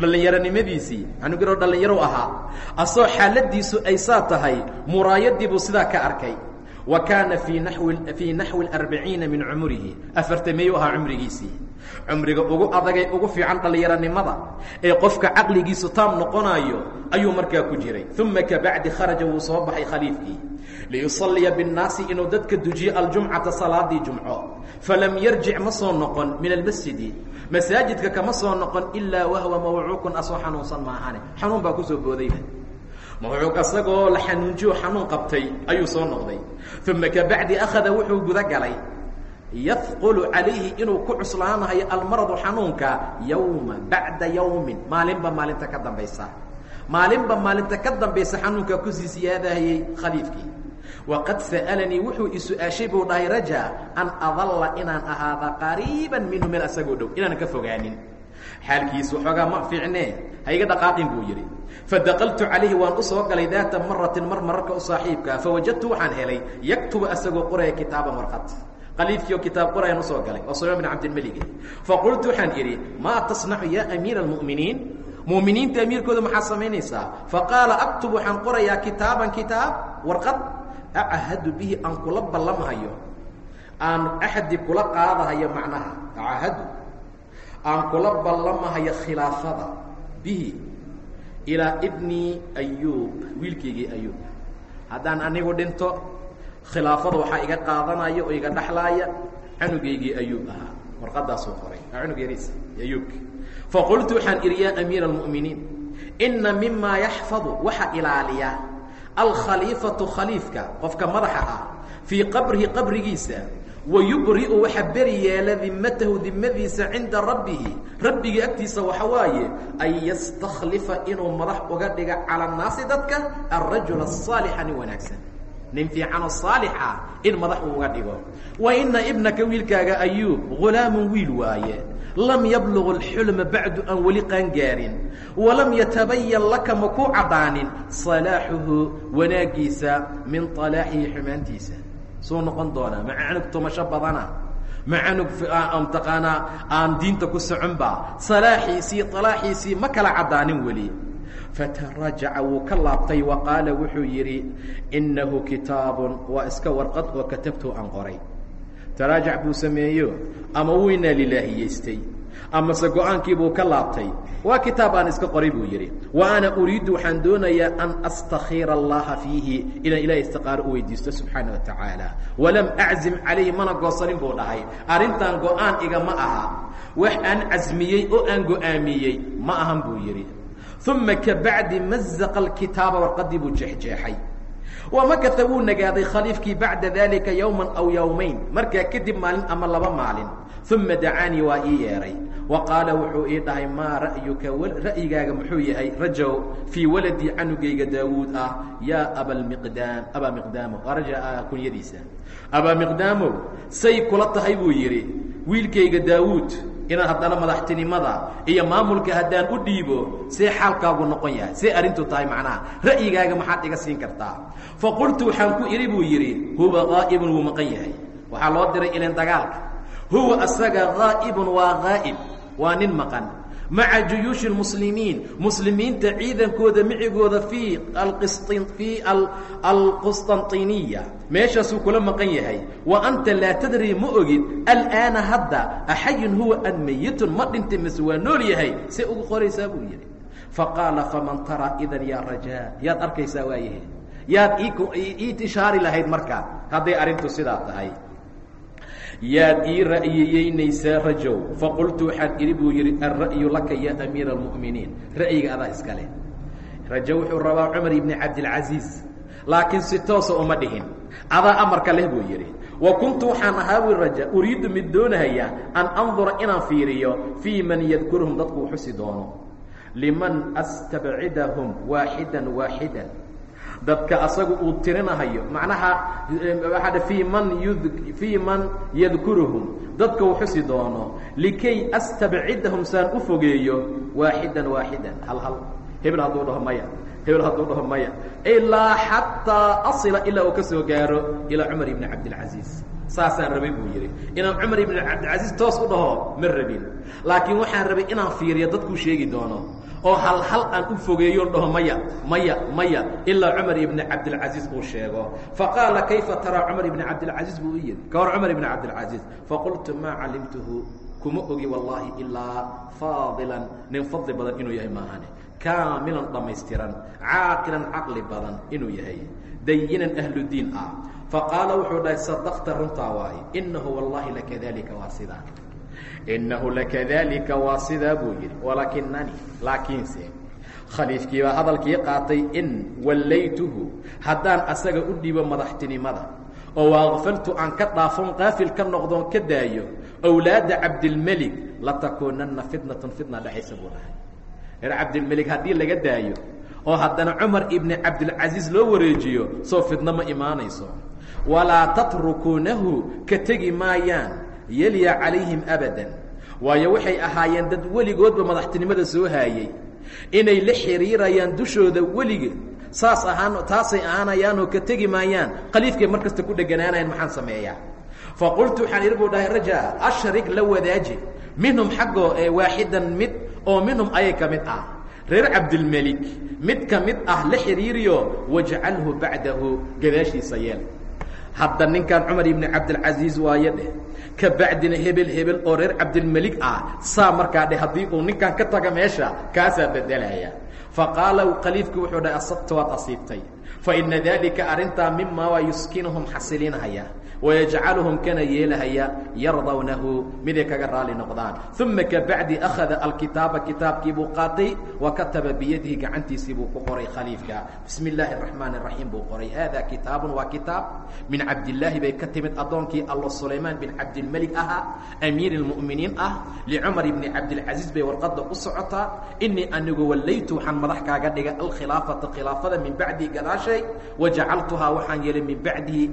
dhallinyaronimadiisii anugiroo dhallinyarow ahaa asoo xaaladiisu ay saa tahay muraayadii buu sidaa ka arkay wa kaana fii nawi fii naxwi arbaciina min cumurihi afartameeyu ahaa cumrigiisii cumriga ugu adagay ugu fiican dhallinyaronimada ee qofka caqligiisu taam noqonaayo ayuu markaa ku jiray. Uma kabacdi kharaja wuu soo baxay khaliifkii. Liyusalliya binnaasi inuu dadka dujiyo aljumcata salaadii jumco. Falam yarjic ma soo noqon min almasjidi. Masaajidka kama soo noqon ilaa wahwa mawcuukun asoo xanuunsan maahane xanuun baa ku soo boodayba mawcuuq asagoo la xanuunjiyo xanuun qabtay ayuu soo noqday. Uma kabacdi akhada wuxuu guda galay yadqulu calayhi inuu ku cuslaanahayo almaradu xanuunka yowma bacda yowmin maalinba maalinta ka dambaysa. Maalinba maalinta ka dambaysa xanuunkaa ku sii siyaadahayey khaliifkii. Waqad sa'alanii wuxuu i su'aashay buu dhahay raja an adalla inaan ahaada qariiban minhu meel asagoo dhow inaanan ka fogaanin. Xaalkiisu waxoogaa ma fiicnee ha iga dhaqaaqin buu yidhi. Fadaqaltu calayhi waan u soo galay daata maratin mar mararka u saaxiibkaa fawajadtu waxaan helay yaktubu asagoo qoraya kitaaban warqad qaliifkii oo kitaab qorayaan u soo galay oo sulayman bin cabdilmelige faqultu waxaan idhi maa tasnacu yaa amiira almu'miniin? Mu'miniinta amiirkooda maxaad samaynaysaa faqaala aktub waxaan qorayaa kitaaban kitaab warqad achadu bihi aan kula ballamahayo aan axadi kula qaadahayo macnaha achadu aan kula ballamahayo khilaafada bihi ilaa ibni ayuub wiilkaygii ayuub haddaan anigu dhinto khilaafada waxaa iga qaadanaya oo iga dhexlaaya canugaygii ayuub ahaa. Warqadaasuu qoray. Cunug yariis ayuubka faqultu waxaan idhi yaa amiira almu'miniin inna mimaa yaxfadu waxa ilaaliya alkhaliifatu khaliifka qofka madaxa ah fii qabrihi qabrigiisa wayubri'u waxa beri yeela dimmatahu dimadiisa cinda rabbihi. Rabbigii agtiisa waxa waaye an yastakhlifa inuu madax uga dhiga cala dadka alrajula asaalixa nin wanaagsan nin fiicanoo saalix ah in madax uu uga dhigo. Wa ina ibnaka wiilkaaga ayuub hulaamun wiil waaye. Lam yabluq alxulma bacdu aan weli qaangaarin walam yatabayan laka ma ku cadaanin salaaxuhu wanaaggiisa min alaaxihi xumaantiisa. Suu noqon doonaa macaanug tumasho badana? Macanug ah, taqaanaa? Aan diinta ku socon ba salaaxiisii alaaxiisii ma kala cadaanin weli fatarajaca wuu ka laabtay wa qaala wuxuu yidhi innahu kitaabun waa iska warqad oo katabtu aan qoray. Taraajac buu sameeyo ama wuu inaa lilaahiyeystay amase go'aankiibuu ka laabtay. Waa kitaab aan iska qoray buu yidhi. Wa ana uriiddu waxaan doonayaa an astakhiira allaha fiihi inaan ilahay istiqaaro u weydiisto subxaana wa tacaala. Walam aczim calayhi mana goosanin buu dhahay. Arrintan go'aan igama aha. Wax aan casmiyey oo aan go'aamiyey ma ahan buu yidhi uma kabacdi mazaqa alkitaaba warqaddii buu jeexjeexay wamakata wuu nagaaday khaliifkii bacda dalika yowman aw yowmayn markaa kadib maalin ama laba maalin uma dacaanii waa ii yeedhay wa qaala wuxuu ii dhahay maa ra'yuka ra'yigaaga muxuu yahay rajow fii waladii canugayga daawuud ah yaa abalmiqdaam abaa miqdaamo raja kunyadiisa abaa miqdaamow say kula tahay buu yidhi wiilkayga daawuud inaad haddana madaxtinimada iyo maamulka haddaan u dhiibo see xaalkaagu noqon yahay see arrintu tahay macnaha ra'yigaaga maxaad iga siin kartaa. Faqultu waxaan ku idhi buu yidhi huwa qaa'ibun wuu maqan yahay. Waxaa loo diray ilin dagaalka. Huwa asaga qaa'ibun waa qaa'ib waa nin maqan maca juyuushi muslimiin muslimiinta ciidankooda micigooda fii fii alqusطanطiniya meeshaasuu kula maqan yahay wa anta laa tadri ma ogid al'aana hadda axayun huwa an meyitun ma dhintay mase waa nool yahay see ugu qoraysaa buu yidhi faqaala faman taraa idan yaa rajaa yaad arkaysaa waayahe yaad iitishaari lahayd marka hadday arrintu sidaa tahay yaad ii ra'yiyeynaysaa rajow. Faqultu waxaan idhi buu yidhi alra'yu laka ya amiira almu'miniin. Ra'yiga adaa iska leh. Rajo wuxuu rabaa cumar ibni cabdilcasiis laakiin si toosa uma dhihin. Adaa amarka leh buu yidhi. Wa kuntu waxaan ahaa bui raja uriiddu mid doonahaya an andura inaan fiiriyo fii man yadkuruhum dadku xusi doono. Liman astabcidahum waaxidan waaxidan dadka asagu uu tirinahayo macnaha waaa fii man yd fii man yadkuruhum dadka uu xusi doono likay astabcidahum saan u fogeeyo waaxidan waaxidan. Hal hal. Hebel hadduu dhaho maya. Hebel hadduu dhaho maya. Ilaa xataa asila ilaa uu ka soo gaaro ilaa cumar ibni cabdilcasiis. Saasaan rabay buu yidhi. Inaan cumar ibni cabdilcasiis toos u dhaho ma rabin. Laakiin waxaan rabay inaan fiiriyo dadkuu sheegi doono oo hal hal aan u fogeeyo dhaho maya maya maya ilaa cumar ibni cabdilcasiis uu sheego. Faqaala kayfa taraa cumar ibni cabdilcasiis buu u yidhi. Ka hor cumar ibni cabdilcasiis faqultu maa calimtuhu kuma ogi wallaahi ilaa faadilan nin fadli badan inuu yahay maahane kaamilan dhammaystiran caaqilan caqli badan inuu yahay dayinan ahludiin ah. Faqaala wuxuu dhahay sadaqta runtaa waaye inahu wallaahi lakadalika waa sidaa inahu lakadalika waa sidaa buu yidhi walakinani laakiinse khaliifkii baa hadalkii qaatay in wallaytuhu haddaan asaga u dhiibo madaxtinimada oo waaqfaltu aan ka dhaafon qaafil ka noqdoon ka daayo awlaada cabdilmelig latakuunanna fitnatun fitna dhexaysa buu dhahay reer cabdilmelig haddii laga daayo oo haddana cumar ibni cabdilcasiis loo wareejiyo soo fidno ma imaanayso walaa tatrukuunahu ka tegi maayaan yelya calayhim abadan. Waayo waxay ahaayeen dad weligoodba madaxtinimada soo haayey inay la xiriirayaan dushooda weligeed. Saas ahaan taasay ahaanayaanoo ka tegi maayaan. Khaliifkay mar kasta ku dheganaanayan maxaan sameeyaa. Faqultu waxaan idhi buu dhahay raja ashrik la wadaaji minhum xaggoo waaxidan mid oo minhum ayay ka mid ah. Reer cabdilmelik mid ka mid ah la xiriiriyo wajcalhu bacdahu. Gadaashiisa yeel hadda ninkan cumar ibni cabdilcasiis waaye dheh ka bacdina hebel hebel oo reer cabdilmelig ah saa markaa dheh haddii uu ninkan ka taga meesha kaasaa bedelaya. Faqaala khaliifkii wuxuu dhahay asabta waad asiibtay. Faina dalika arrintaa mimaa waa yuskinuhum xasilinhaya wayajcaluhum kana yeelahaya yardawnahu miday kaga raali noqdaan uma kabacdi akhada alkitaaba kitaabkii buu qaatay wa kataba biyadihi gacantiisii buu ku qoray khaliifka bismi illaahi araxmaan araxiim buu qoray hada kitaabun waa kitaab min cabdillaahi bay ka timid addoonkii allo sulaymaan bin cabdilmelig ahaa amiir اlmu'miniin ah licumar ibni cabdilcasiis bay warqadda u socotaa inii anigu wallaytu waxaan madax kaaga dhigay alkhilaafata khilaafada min bacdii gadaashay wajacaltuhaa waxaan yeelay min bacdihi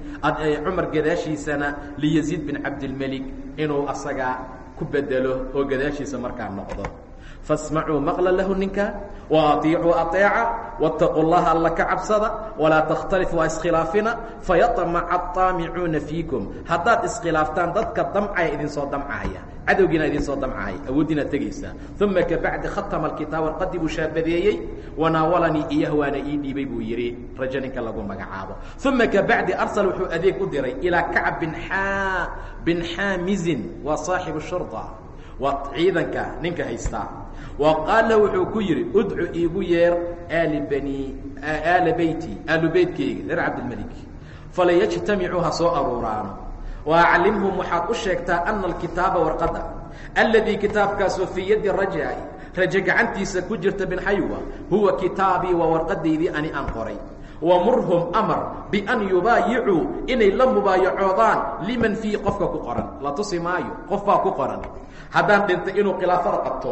cumar gadaashiisana liyaziid bin cabdilmelig inuu asagaa ku bedelo oo gadaashiisa markaa noqdo fasmacuu maqla lahu ninkaa waatiicuu aeeca wattaqu llaha alla ka cabsada walaa takhtalifu ha iskhilaafina fayamaca aamicuuna fiikum. Haddaad iskhilaaftaan dadka damcaya idin soo damcahaya. Cadowgiina idin soo damcahaya. Awooddiina tegaysaa uma kabacdi khatama alkitaaba qadi buu shaabadeeyey wanaawalanii iyah waana ii dhiibay buu yidhi rajo ninka lagu magacaabo. Uma kabacdi arsal wuxuu adeeg u diray ilaa kacab bin xaamizin waa saaxibu shurda. Waa ciidanka ninka haystaa wa qaala wuxuu ku yidhi udcu iigu yeer aali bani aala beyti aalu beytkeyga reer cabdilmelik falayajtamicuu ha soo aruuraano. Wa waxaad u sheegtaa ana alkitaaba warqadda alladii kitaabkaasoo fii yaddi raja raje gacantiisa ku jirta bin xaywa huwa kitaabii waa warqadaydii ani aan qoray. Wamurhum amar bian yubaayicuu inay la mubaayacoodaan liman fiihi qofka ku qoran. La tusi maayo qof baa ku qoran. Haddaan dhintay inuu khilaafada qabto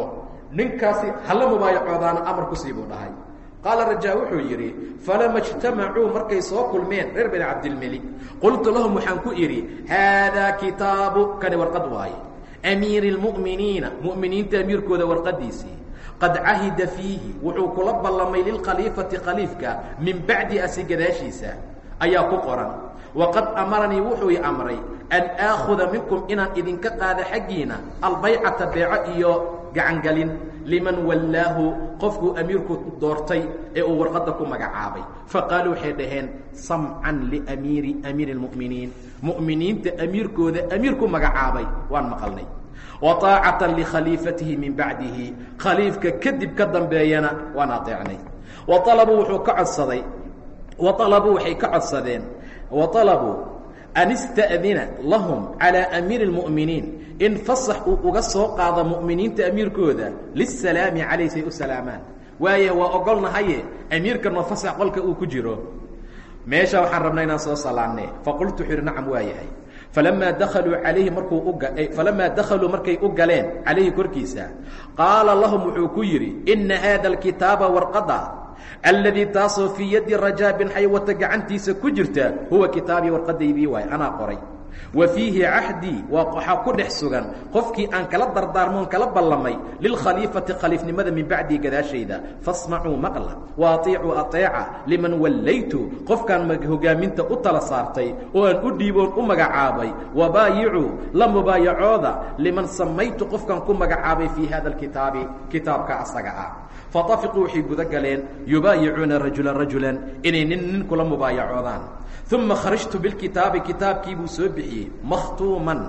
ninkaasi hala mubaayacoodaana amar kusii buu dhahay qaala rajaa wuxuu yidhi falama اجtamacuu markay soo kulmeen reer bani cabdilmelik qultu lahum waxaan ku idhi haadaa kitaabu kani warqad waaye amiiri اlmu'miniina mu'miniinta amiirkooda warqadiisii qad cahida fiihi wuxuu kula ballamay lilkhaliifati khaliifka min bacdi asi gadaashiisa ayaa ku qoran waqad amaranii wuxuu i amray an aakhuda minkum inaan idinka qaada xaggiina albaycata beeco iyo gacangelin liman wallaahu qofkuu amiirku doortay ee uu warqadda ku magacaabay. Faqaaluu waxay dhaheen samcan liamiiri amiiri اlmu'miniin mu'miniinta amiirkooda amiir ku magacaabay waan maqalnay. Waطaacatan likhaliifatihi min bacdihi. Khaliifka kadib ka dambeeyana waan ateecnay waalabuu wuxuu ka codsaday waalabuu waxay ka codsadeen waalabuu an ista'dina lahum calىa amiiri اlmu'miniin in fasax uga soo qaado mu'miniinta amiirkooda lisalaami calayh say u salaamaan waaye waa ogolnahaye amiirkan waa fasax qolka uu ku jiro meesha waxaan rabnaa inaan soo salaanne faqultu wuxuu yidhi nacam waa yahay falamaa dakaluu calayhi markuu uga falamaa dakhaluu markay u galeen calayhi korkiisa qaala lahum wuxuu ku yidhi ina haada alkitaaba warqada alladii taasoo fii yaddi rajaa bin xaywata gacantiisa ku jirta huwa kitaabii warqadaydii waay anaa qoray wa fiihi cahdii waa waxaa ku dhex sugan qofkii aan kala dardaarmoon kala ballamay lilkhaliifati khaliifnimada min bacdii gadaashayda fasmacuu maqla wa ateeca liman wallaytu qofkaan hogaaminta u tala saartay oo aan u dhiiboon u magacaabay wabaayicuu la mubaayacooda liman samaytu qofkaan ku magacaabay fii hada alkitaabi kitaabka asaga ah. Fatafiquu waxay guda galeen yubaayicuuna rajulan rajulan inay nin nin kula mubaayacoodaan uma kharajtu bilkitaabi kitaabkii buu soo bixiyey makhtuuman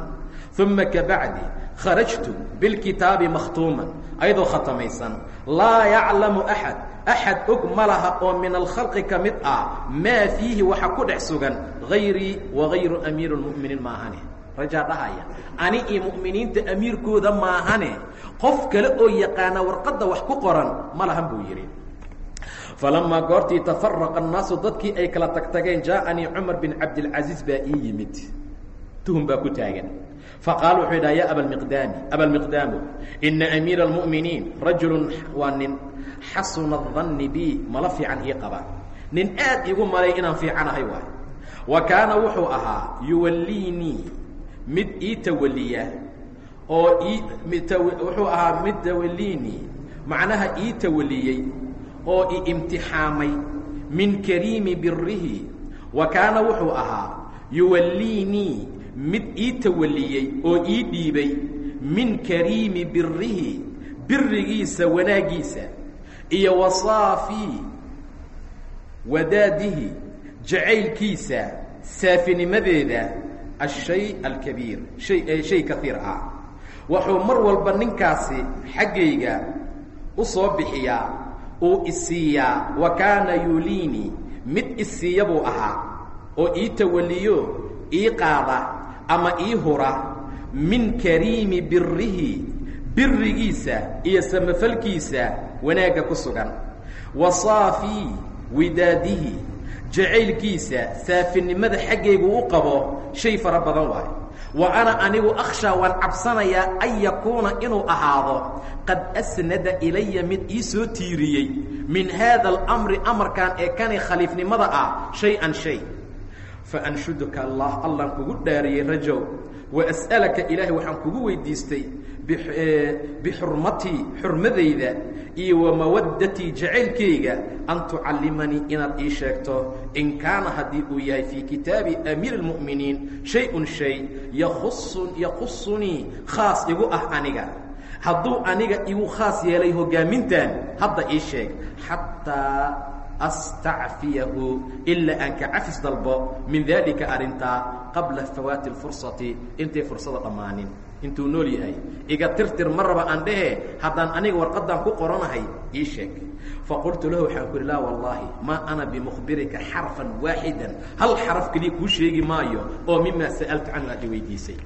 uma kabacdi kharajtu bilkitaabi makhtuuman ayadoo khatamaysan laa yaclamu axad axad og ma laha oo min alkhalqi ka mid ah maa fiihi waxa ku dhex sugan hayrii wagayru amiiri اlmu'miniin maahane rajaa dhahaya ani iyo mu'miniinta amiirkooda maahane qof kale oo yaqaana warqadda wax ku qoran ma lahan buu yidhi falamaa goortii tafaraqa annaasu dadkii ay kala tagtageen jaaanii cumar bin cabdilcaziiz baa ii yimid. Tuhum baa ku taagan. Faqaala wuxuu yidhaha ya abalmiqdaami abalmiqdaamu ina amiira almu'miniin rajulun waa nin xasuna danni bi mala fiican ii qaba. Nin aad iigu malay inaan fiicanahay waay wa kaana wuxuu ahaa yuwalliinii mid ii tawaliya oo ii wuxuu ahaa mid tawaliinii macnaha ii tawaliyey oo i imtixaamay min kariimi birihi wa kaana wuxuu ahaa yuwalliinii mid ii tawaliyey oo ii dhiibay min kariimi birihi birigiisa wanaaggiisa iyo wasaafii wadaadihi jacaylkiisa saafinimadeeda ashay alkabiir hay shay kaiir ah. Wuxuu mar walba ninkaasi xaggayga u soo bixiyaa uu isiiyaa wa kaana yuliini mid isiiya buu ahaa oo ii tawaliyo ii qaada ama ii hura min kariimi birihi birigiisa iyo samafalkiisa wanaagga ku sugan. Wa saafii widaadihi jacaylkiisa saafinimada xaggaygu u qabo shay fara badan waayo. Wa ana anigu akhshaa waan cabsanayaa an yakuuna inuu ahaado qad asnada ilaya mid ii soo tiiriyey. Min haada alamri amarkan ee kani khaliifnimada ah shay-an shay. Faanshuduka allah allaan kugu dhaariyey rajow. Wa as'alaka ilaahay waxaan kugu weydiistay bixurmatii xurmadayda iyo wa mawaddatii jacaylkayga an tucallimanii inaad ii sheegto in kaana haddii uu yahay fii kitaabi amiiri اlmu'miniin shay-un shay yakusu yakusunii khaas igu ah aniga. Hadduu aniga igu khaas yeelay hoggaamintan hadda ii sheeg. Xataa astacfiyahu ilaa aan ka cafis dalbo min daalika arrintaa qabla fawaati اlfursati intay fursada dhammaanin intuu nool yahay. Iga tirtir ma raba aan dhehe haddaan aniga warqaddaan ku qoranahay ii sheeg. Faqultu lahu waxaan ku ihi laa wallaahi maa ana bimukhbirika xarfan waaxidan. Hal xaraf keliya kuu sheegi maayo oo mimaa sa'altu canhu aad i weydiisay.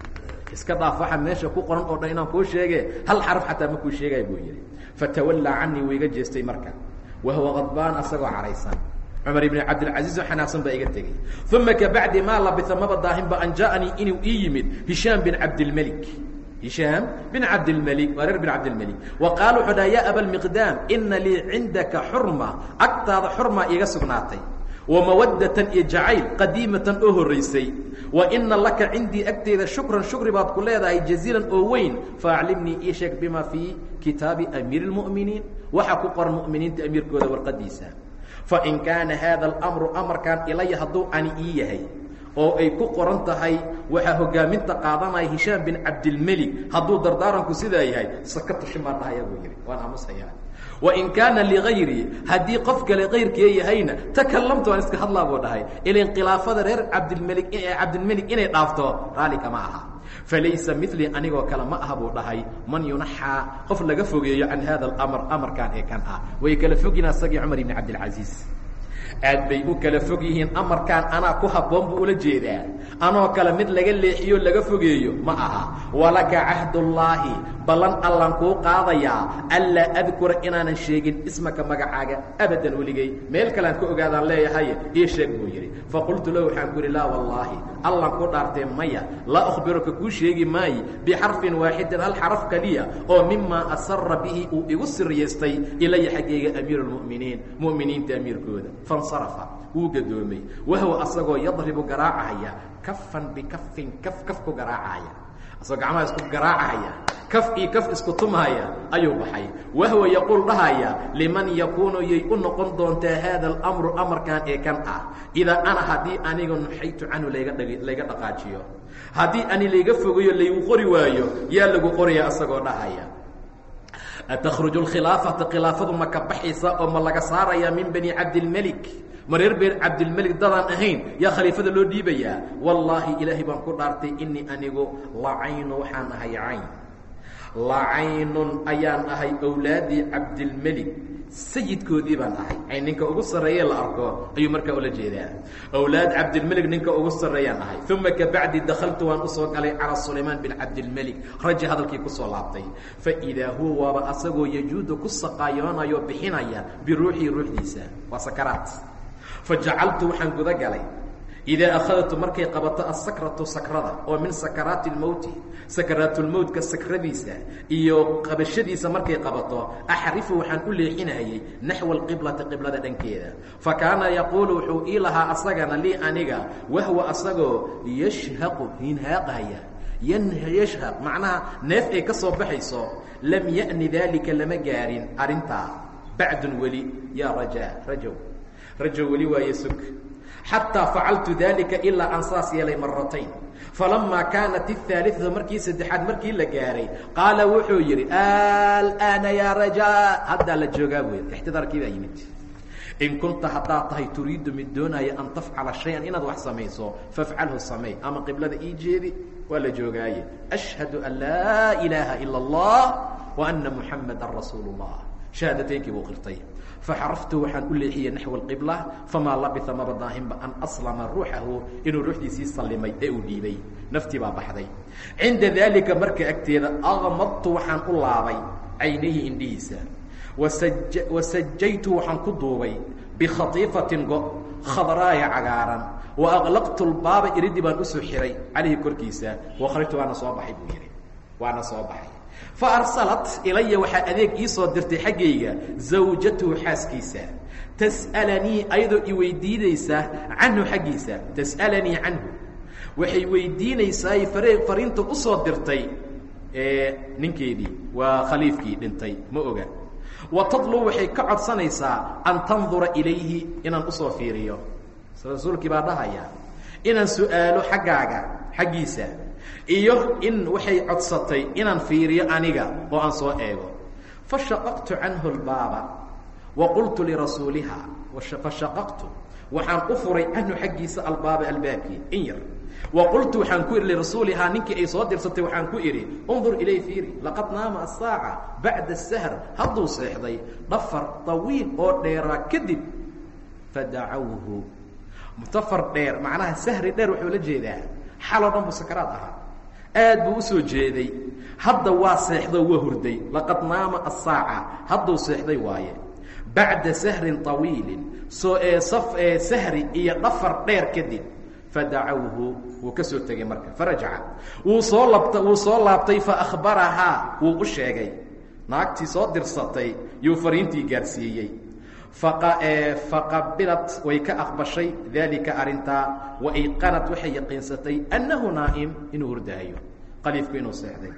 Iska dhaaf waxa meesha ku qoran oo dhan inaan kuu sheege hal xaraf xataa ma kuu sheegaya buu yidhi. Fatawallaa canii wuu iga jeestay marka. Wahuwa qadbaan asagoo caraysan cumar ibn cabdilcaziiz oo xanaaqsan baa iga tegey. Uma kabacdi maa labisa maba daahinba an jaaanii inuu ii yimid hishaam bin cabdilmelik hishaam bin cabdilmelik waa reer bin cabdilmelik wa qaala wuxuu dhaha ya abalmiqdaam ina lii cindaka xurma. Agtaada xurmaa iiga sugnaatay. Wa mawaddatan iyo jacayl qadiimatan oo horraysay wa ina laka cindii agteeda shukran shukri baad ku leedahay jaziilan oo weyn. Faaclimnii ii sheeg bima fii kitaabi amiiri اlmu'miniin waxaa ku qoran mu'miniinta amiirkooda warqadiisa fain kaana haada alamru amarkan ilaya hadduu ani ii yahay oo ay ku qoran tahay waxaa hogaaminta qaadanaya hishaam bin cabdilmelik hadduu dardaaranku sidaa yahay sakata shimaa dhahaya buu yidhi waan aamusayaa wain kaana ligayrii haddii qof kale kayrkee yahayna takalamtu waan iska hadlaa buu dhahay ilan khilaafada reer cabdilmeli cabdilmelik inay dhaafto raalli kama aha falaysa milii anigoo kale ma aha buu dhahay man yunaxaa qof laga fogeeyo can hada alamr amarkan ee kan ah way kala fogyiin asagii cumar ibn cabdilcaziiz aad bay u kala fog yihiin amarkaan anaa ku habboon buu ula jeedaa anoo kale mid laga leexiyo laga fogeeyo ma aha walaka cahdullaahi ballan allan kuu qaadayaa anlaa adkura inaanan sheegin ismaka magacaaga abadan weligay meel kalean ka ogaadaan leeyahay ii sheeg buu yidhi faqultu lahu waxaan ku yidhi laa wallaahi allan ku dhaartee maya. Laa ukhbiruka kuu sheegi maayi. Bixarfin waaxidin hal xaraf keliya oo mimaa asara bihi uu igu siriyaystay ilaya xaggayga amiiru lmu'miniin mu'miniinta amiirkooda. Fansarafa wuu gadoomay. Wahwa asagoo yadribu garaacahaya. Kafan bikafin kaf kaf ku garaacaya asagoo gacmaha isku garaacahaya kaf iyo kaf isku tumahaya ayuu baxay. Wahwa yaquul dhahaya liman yakuunu yay u noqon doontaa haada alamru amarkan ee kan ah? Idaa ana haddii aniga nuxaytu canhu layga dhag layga dhaqaajiyo. Haddii ani layga fogayo laygu qori waayo yaa lagu qoraya asagoo dhahaya. Atakhruju khilaafata khilaafadu ma ka baxaysa oo ma laga saarayaa min bani cabdilmelik ma reer been cabdilmelik dadaan ahayn yaa khaliifada loo dhiibayaa? Wallaahi ilaahay baan ku dhaartay inii anigu lacaynu waxaan ahay cayn lacaynun ayaan ahay awlaadii cabdilmelik sayidkoodii baan ahay. Ay ninka ugu sarreeye la arko ayuu markaa ula jeedaa. Awlaad cabdilmelik ninka ugu sarreeyaan ahay. Uma kabacdi dakaltu waan u soo galay calaa sulaymaan bin cabdilmelik raji hadalkii ku soo laabtay. Faidaa huwa waaba asagoo yajuudu ku saqaayoonayo bixinaya biruuxii ruuxdiisa. Waa sakaraat fajacaltu waxaan guda galay idaa akhadatu markay qabato asakratu sakrada oo min sakaraati lmowti sakaraatulmowtka sakradiisa iyo qabashadiisa markay qabato axrifu waxaan u leexinayay naxwa alqiblati qiblada dhankeeda fa kaana yaquulu wuxuu ii lahaa asagana lii aniga wahwa asagoo yashhaqu hinhaaqaya yashhaq macnaha neef ay ka soo baxayso lam ya'ni daalika lama gaarin arrintaa bacdun weli yaa rajaa rajow rajow weli waaye sug xataa facaltu dalika ilaa aan saas yeelay maratayn falamaa kaanat ahaaliatu markii saddexaad markii la gaaray qaala wuxuu yidhi alaana yaa rajaa haddaa la joogaa wey ixtidaarkii baa yimid in kunta haddaad tahay turiidu mid doonaya an tafcala shay-an inaad wax samayso fafcalhu samay ama qiblada ii jeedi waa ashhadu an laa ilaaha ila اllah wa ana muxamadan rasuulu اllah shahaadateynkii buu faxaraftu waxaan u leexiyey naxو اqibla famaa labisa maba daahinba an aslama ruuxahu inuu ruuxdiisii sallimay ee uu dhiibay naftii baa baxday cinda daalika marka agteeda aqmadtu waxaan u laabay caynayhi indhihiisa wasajaytu waxaan ku duubay bikhaiifatin go khadraaya cagaaran waaqlaqtu lbaaba iridii baan u soo xiray calayhi korkiisa wakhrajtu waana soo baxay buu yihi waana soo baxay faarsalat ilaya waxaa adeeg ii soo dirtay xaggayga zawjatuhu xaaskiisa. Tas'alanii ayadoo i weydiinaysa canhu xaggiisa. Tas'alanii canhu. Waxay weydiinaysaa fariinta u soo dirtay ninkeedii. Waa khaliifkii dhintay. Ma oga. Wa tadlub waxay ka codsanaysaa an tandura ilayhi inaan u soo fiiriyo. Rasuulkii baa dhahaya inaan su'aalo xaggaaga iyo in waxay codsatay inaan fiiriyo aniga oo aan soo eego. Fashaqaqtu canhu lbaaba wa qultu lirasuuliha fashaqaqtu waxaan u furay canhu xaggiisa albaaba albaabkii in yar. Wa qultu waxaan ku idhi lirasuulihaa ninkii ay soo dirsatay waxaan ku idhi undur ilay fiiri laqad naama asaaca bacda asahr hadduu seexday dhafar طawiil oo dheeraa kadib fadacawhu mutafar dheer macnaha sahri dheer wuxuu la jeedaa xaloo dhan buu ahaa aad buu u soo jeeday. Hadda waa seexdo waa hurday. Laqad naama asaaca hadduu seexday waaye. Bacda sahrin طawiilin soo ee saf ee sahri iyo dhafar dheer kadib fadacawhu wuu ka soo tegey marka. Farajaca. Wuu soo labta wuu soo laabtay faahbarahaa wuu u sheegay. Naagtii soo dirsatay yuu fariintii gaarsiiyey faqabilat way ka aqbashay. Daalika arrintaa waiqanat waxay yaqiinsatay annahu naa'im inuu hurdaayo qaliifku inuu seexday.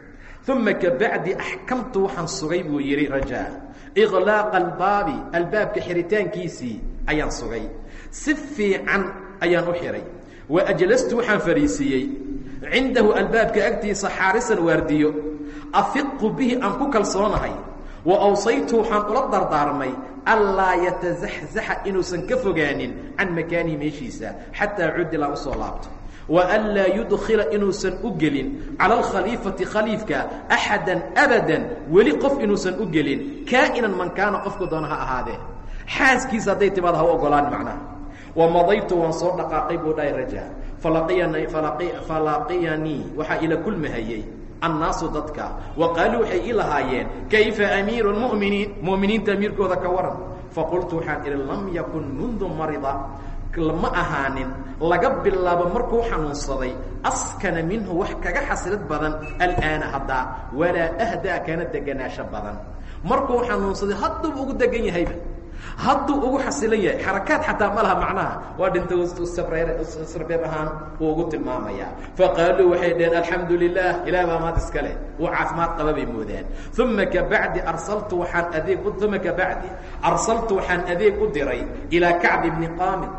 Uma kabacdi axkamtu waxaan sugay buu yidhi rajaa iqlaaqa albaabi albaabka xiritaankiisii ayaan sugay. Si fiican ayaan u xihay wa ajlastu waxaan fadhiisiiyey cindahu albaabka agtiisa xaarisan waardiyo. Afiqu bihi aan ku kalsoonahay. Wa awsaytu waxaan ula dardaarmay anlaa yatazaxzaxa inuusan ka fogaanin can makaanihi meeshiisa xataa cudila u soo laabto. Wa an laa yudkila inuusan u gelin cala alkhaliifati khaliifka axada abadan weli qof inuusan u gelin kaa'inan man kaana qofku doona ha ahaadee. Xaaskiisa hadday timaado ha u ogolaan macnaha. Wamadaytu waan soo dhaqaaqay buu dhahay raja. Falaqiyani falaqiyanii waxaa ila kulmahayey annaasu dadka. Wa qaaluu waxay ii lahaayeen kayfa amiiru muminiin? Mu'miniinta amiirkooda ka waran faqultu waxaan idhi lam yakun mundu marida. Ma ahaanin laga bilaabo markuu xanuunsaday askana minhu wax kaga xasilid badan al'aana haddaa walaa ahdaa kana deganaasho badan. Markuu xanuunsaday hadduu ugu degan yahayba hadduu ugu xasilan yahay xarakaad xataa ma laha macnaha. Waa dhinta sarbeeb ahaan uu ugu tilmaamayaa faqaaluu waxay dhaheen alxamdu lilah ilah baa maad iska leh. Uu caafimaad qaba bay moodaan uma kabacdi arsaltu waxaan adeeg uma kabacdi arsaltu waxaan adeeg u diray ilaa kacb bni qaamid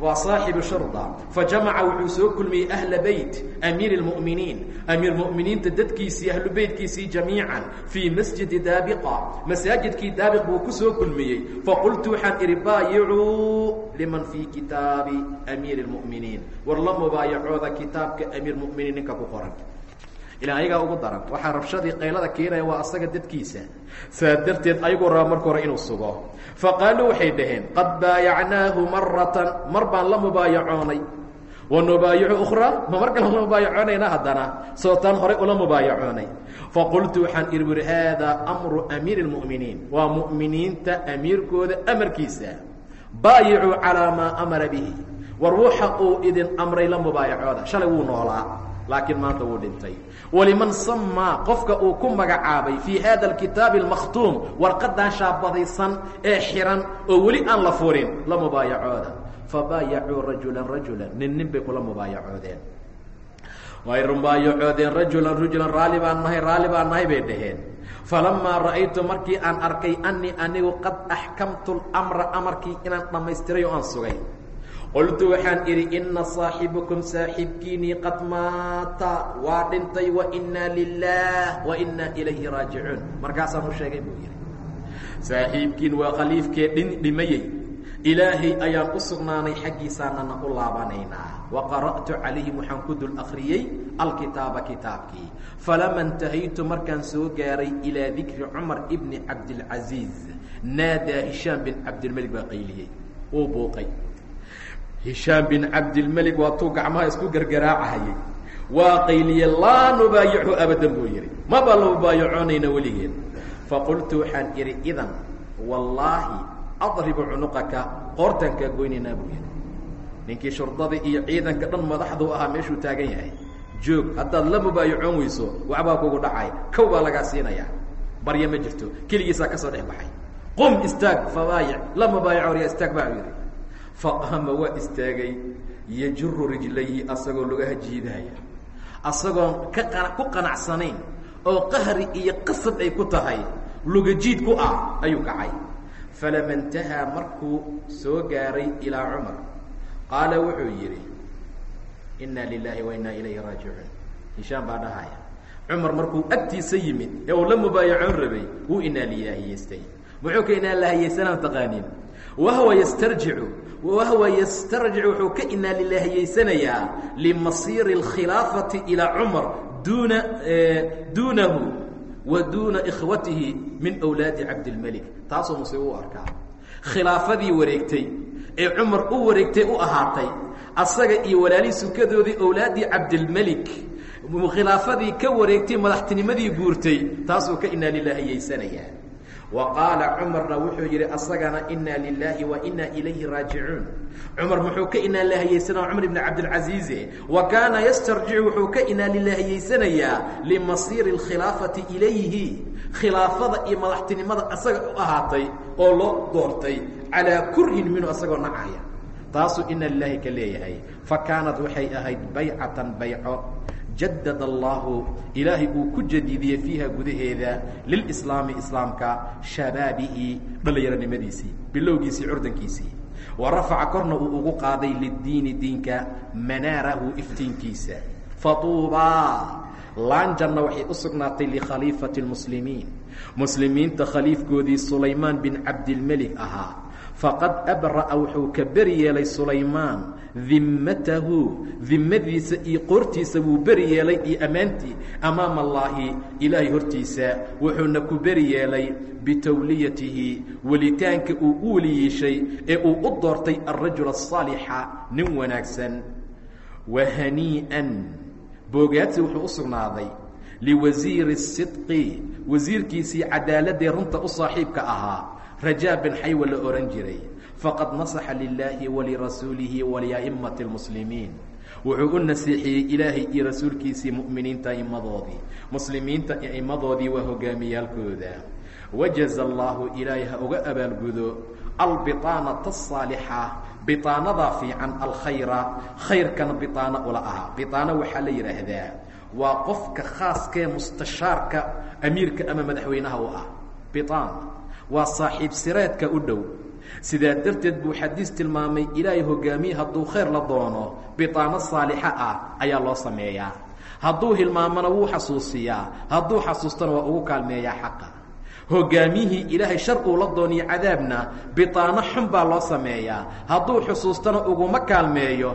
waa saaxibu shurda fajamaca wuxuu soo kulmiyey ahla beyt amiir اlmu'miniin amiir mu'miniinta dadkiisii ahlu beytkiisii jamiican fii masjidi daabiqa. Masaajidkii daabiq buu ku soo kulmiyey. Faqultu waxaan idhi baayicuu liman fii kitaabi amiir اlmu'miniin war la mubaayacooda kitaabka amiir muminiin ninka ku qoran ilaa ayagaa ugu daran. Waxaa rabshadii qaylada keenaya waa asaga dadkiisa. Saa darteed ayagoo raba marka hore inuu sugo. Faqaaluu waxay dhaheen qad baayacnaahu maratan mar baan la mubaayacoonay. Wa nubaayicu ukhraa? Ma mar kale la mubaayacoonayna haddana. Sootaan horey ula mubaayacoonay. Faqultu waxaan idhi buri haadaa amru amiiri اlmu'miniin waa mu'miniinta amiirkooda amarkiisa. Baayicuu calaa maa amara bihi. War waxa uu idin amray la mubaayacooda shalay wuu noolaa laakiin maanta wuu dhintay. Waliman samaa qofka uu ku magacaabay fii hada alkitaabi almakhtuum warqadan shaabadaysan ee xihan oo weli aan la furin la mubaayacooda. Fabaayacuu rajulan rajulan nin nin bay kula mubaayacoodeen way mubaayacoodeen rajulan rajulan raalli baan nahay raalli baan nahay bay dhaheen. Falamaa ra'aytu markii aan arkay anii anigu qad axkamtu lmra amarkii inaan dhammaystiray oo aan sugay qultu waxaan idhi ina صaaxibakum saaxiibkiinii qad maata. Waa dhintay wainaa lilah wainaa ilayhi raajicuun. Markaasaan u sheegay buu yidhi saaxiibkiin waa khaliifkee dhimayey. Ilaahay ayaan u sugnaanay xaggiisaanana u laabanaynaa. Waqara'tu calayhim waxaan ku dul akriyey alkitaaba kitaabkii. Falama intahaytu markaan soo gaaray ilaa dikri cumar bni cabdilcaziiz naadaa hishaam bin cabdilmelig baa hishaam bin cabdilmelig waa tuu gacmaha isku gargaraacahayay. Waa qayliye laa nubaayichu abadan buu yidhi. Maba la mubaayacoonayna weligeen faqultu waxaan idhi idan wallaahi adribu cunuqaka qoortaan kaa goynaynaa buu yidhi. Ninkii shurdada iyo ciidanka dhan madaxdu ahaa meeshuu taagan yahay. Joog haddaad la mubaayacoon weyso waxbaa kugu dhacay. Kow baa lagaa siinaya barya ma jirto. Keligiisaa ka soo dhex baxay. Qum istaag fabaayic la mubaayacoon ya istaag baa yidhi faqama waa istaagay yajuru rijlayhi asagoo lugaha jiidaaya asagoon ku qanacsanayn oo qahri iyo qasab ay ku tahay lugajiid ku ah ayuu kacay. Falama intahaa markuu soo gaaray ilaa cumar qaala wuxuu yidhi inaa lilaahi wa inaa ilayhi raajicuun. Hishaam baa dhahaya. Cumar markuu agtiisa yimid ee uu la mubaayacoon rabay wuu inaa lilaahi yeestay. Muxuu ka inaalilahayaysanaa taqaaniin wahwa ystarjicu wahwa ystarjic wuxuu ka inaalilahiyaysanayaa limasiiri اlkhilaafati ilىa cumar duuna duunahu wa duuna ikhwatihi min wlaadi cabdilmelik taasoo muse u arkaa khilaafadii wareegtay ee cumar u wareegtay u ahaatay asaga iyo walaalihii sukadoodii owlaaddii cabdilmelik khilaafadii ka wareegtay madaxtinimadii guurtay taasuu ka inaalilahiyaysanayaa wa qaala cumarna wuxuu yidhi asagana inaa lilaahi wa inaa ilayhi raajicuun. Cumar muxuu ka inaalilahiyaysana cumar ibn cabdilcasiize. Wa kaana yastarjicu wuxuu ka inaalilahiyaysanayaa limasiiri اlkhilaafati ilayhi. Khilaafada iyo madaxtinimada asaga u ahaatay oo loo doortay calaa kurhin minhu asagoo nacaya. Taasuu ina lilaahi ka leeyahay. Fa kaanat waxay ahayd baycatan bayco jadad allahu ilaahay uu ku jadiidiyey fiiha gudaheeda lilslaami islaamka shabaabihi dhallinyaronimadiisii bilowgiisii curdankiisii. Wa rafaca korna uu ugu qaaday liddiini diinka manaarahu iftiinkiisa. Fatuubaa laanjanna waxay u sugnaatay likhaliifati اlmuslimiin muslimiinta khaliifkoodii sulaymaan bin cabdilmelik ahaa. Faqad abra'a wuxuu ka beri yeelay sulaymaan dimmatahu dimmadiisa iyo qoortiisa wuu beri yeelay iyo ammaantii. Amaama allaahi ilaahay hortiisa wuxuuna ku beri yeelay bitawliyatihi welitaanka uu u weli yeeshay ee uu u doortay alrajul asaalixa nin wanaagsan. Wa hanii'an boogaadsi wuxuu u sugnaaday liwasiiri sidqi wasiirkiisii cadaaladee runta u saaxiibka ahaa rajaa bin xaywa la ohan jiray faqad nasaxa lilaahi walirasuulihi waliaimati lmuslimiin wuxuu u nasiixiyey ilaahay iyo rasuulkiisii mu'miniinta aimadoodii muslimiinta iyo waa hogaamiyaalkooda. Wajaza allaahu ilaahay ha uga abaalgudo albiaanata asaalixa biaanadaa fiican alkhayra khayrkana biaano ula aha. Biaano waxaa la yidhaahdaa waa qofka khaaskee mustashaarka amiirka ama madaxweynaha u ah. Biaana waa saaxiib sireedka u dhow sidaa darteed buu xadiis tilmaamay ilaahay hogaamiye hadduu khayr la doono biطaano saalixa ah ayaa loo sameeyaa. Hadduu hilmaamona wuu xasuusiyaa. Hadduu xasuustana waa ugu kaalmeeyaa xaqa. Hogaamiyihii ilaahay shar uu la dooniyo cadaabna biطaano xun baa loo sameeyaa. Hadduu xusuustana uguma kaalmeeyo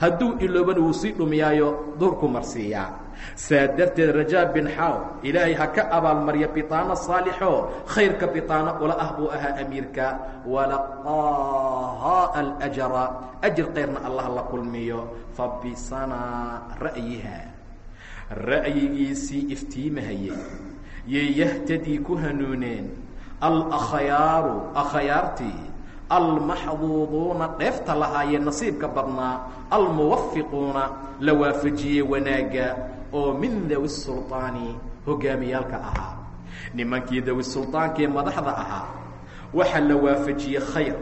hadduu iloobana wuu sii dhumiyaayo duurku marsiiyaa saa darteed rajaa bin xaw ilaahay ha ka abaalmarya biطaano saalixo khayrka biطaano ula ah buu ahaa amiirka walaqaahaa alajra ajir kayrna allah la kulmiyo fabisanaa ra'yiha ra'yigiisii iftiimahayey yay yahtadii ku hanuuneen alakhyaaru akhyaartii almaxduuduuna dheefta lahaayee nasiibka badnaa almuwafiquuna la waafajiyey wanaagga oo min dawi sulطaani hogaamiyaalka ahaa. Nimankii dawi sulطaankee madaxda ahaa waxaa la waafajiyey khayr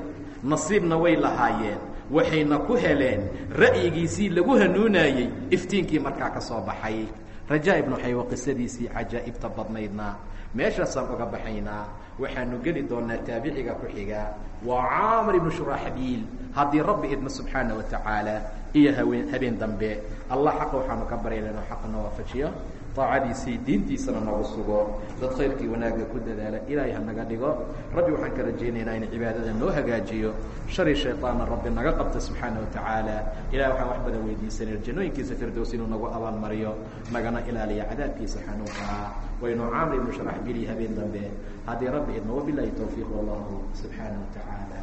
nasiibna way lahaayeen waxayna ku heleen ra'yigiisii lagu hanuunayey iftiinkii markaa ka soo baxay. Rajaa ibnu xaywa qisadiisii cajaa'ibta badnaydna meeshaasaan uga baxaynaa waxaanu geli doonaa taabiciga ku xiga waa caamar ibnu shuraaxbiil haddii rabbi idmo subxaana wa tacaala iyo haween habeen dambe. Allah xaqa waxaanu ka baryayna inuu xaqana waafajiyo daacadiisii diintiisana nagu sugo. Dad khayrkii wanaagga ku dadaala ilaahay ha naga dhigo. Rabbi waxaan ka rajaynaynaa in cibaadada noo hagaajiyo. Shari shayطaanna rabbi naga qabta subxaana wa tacaala. Ilahay waxaan wax badan weydiisanay jannooyinkiisa firdows inuu nagu abaalmariyo. Nagana ilaaliya cadaabkiisa xanuunkaa waynu caamr ibnu sharaxbili habeen dambe. Haddii rabbi idmo wabilahi towfiiq wallahu subxaana wa tacaala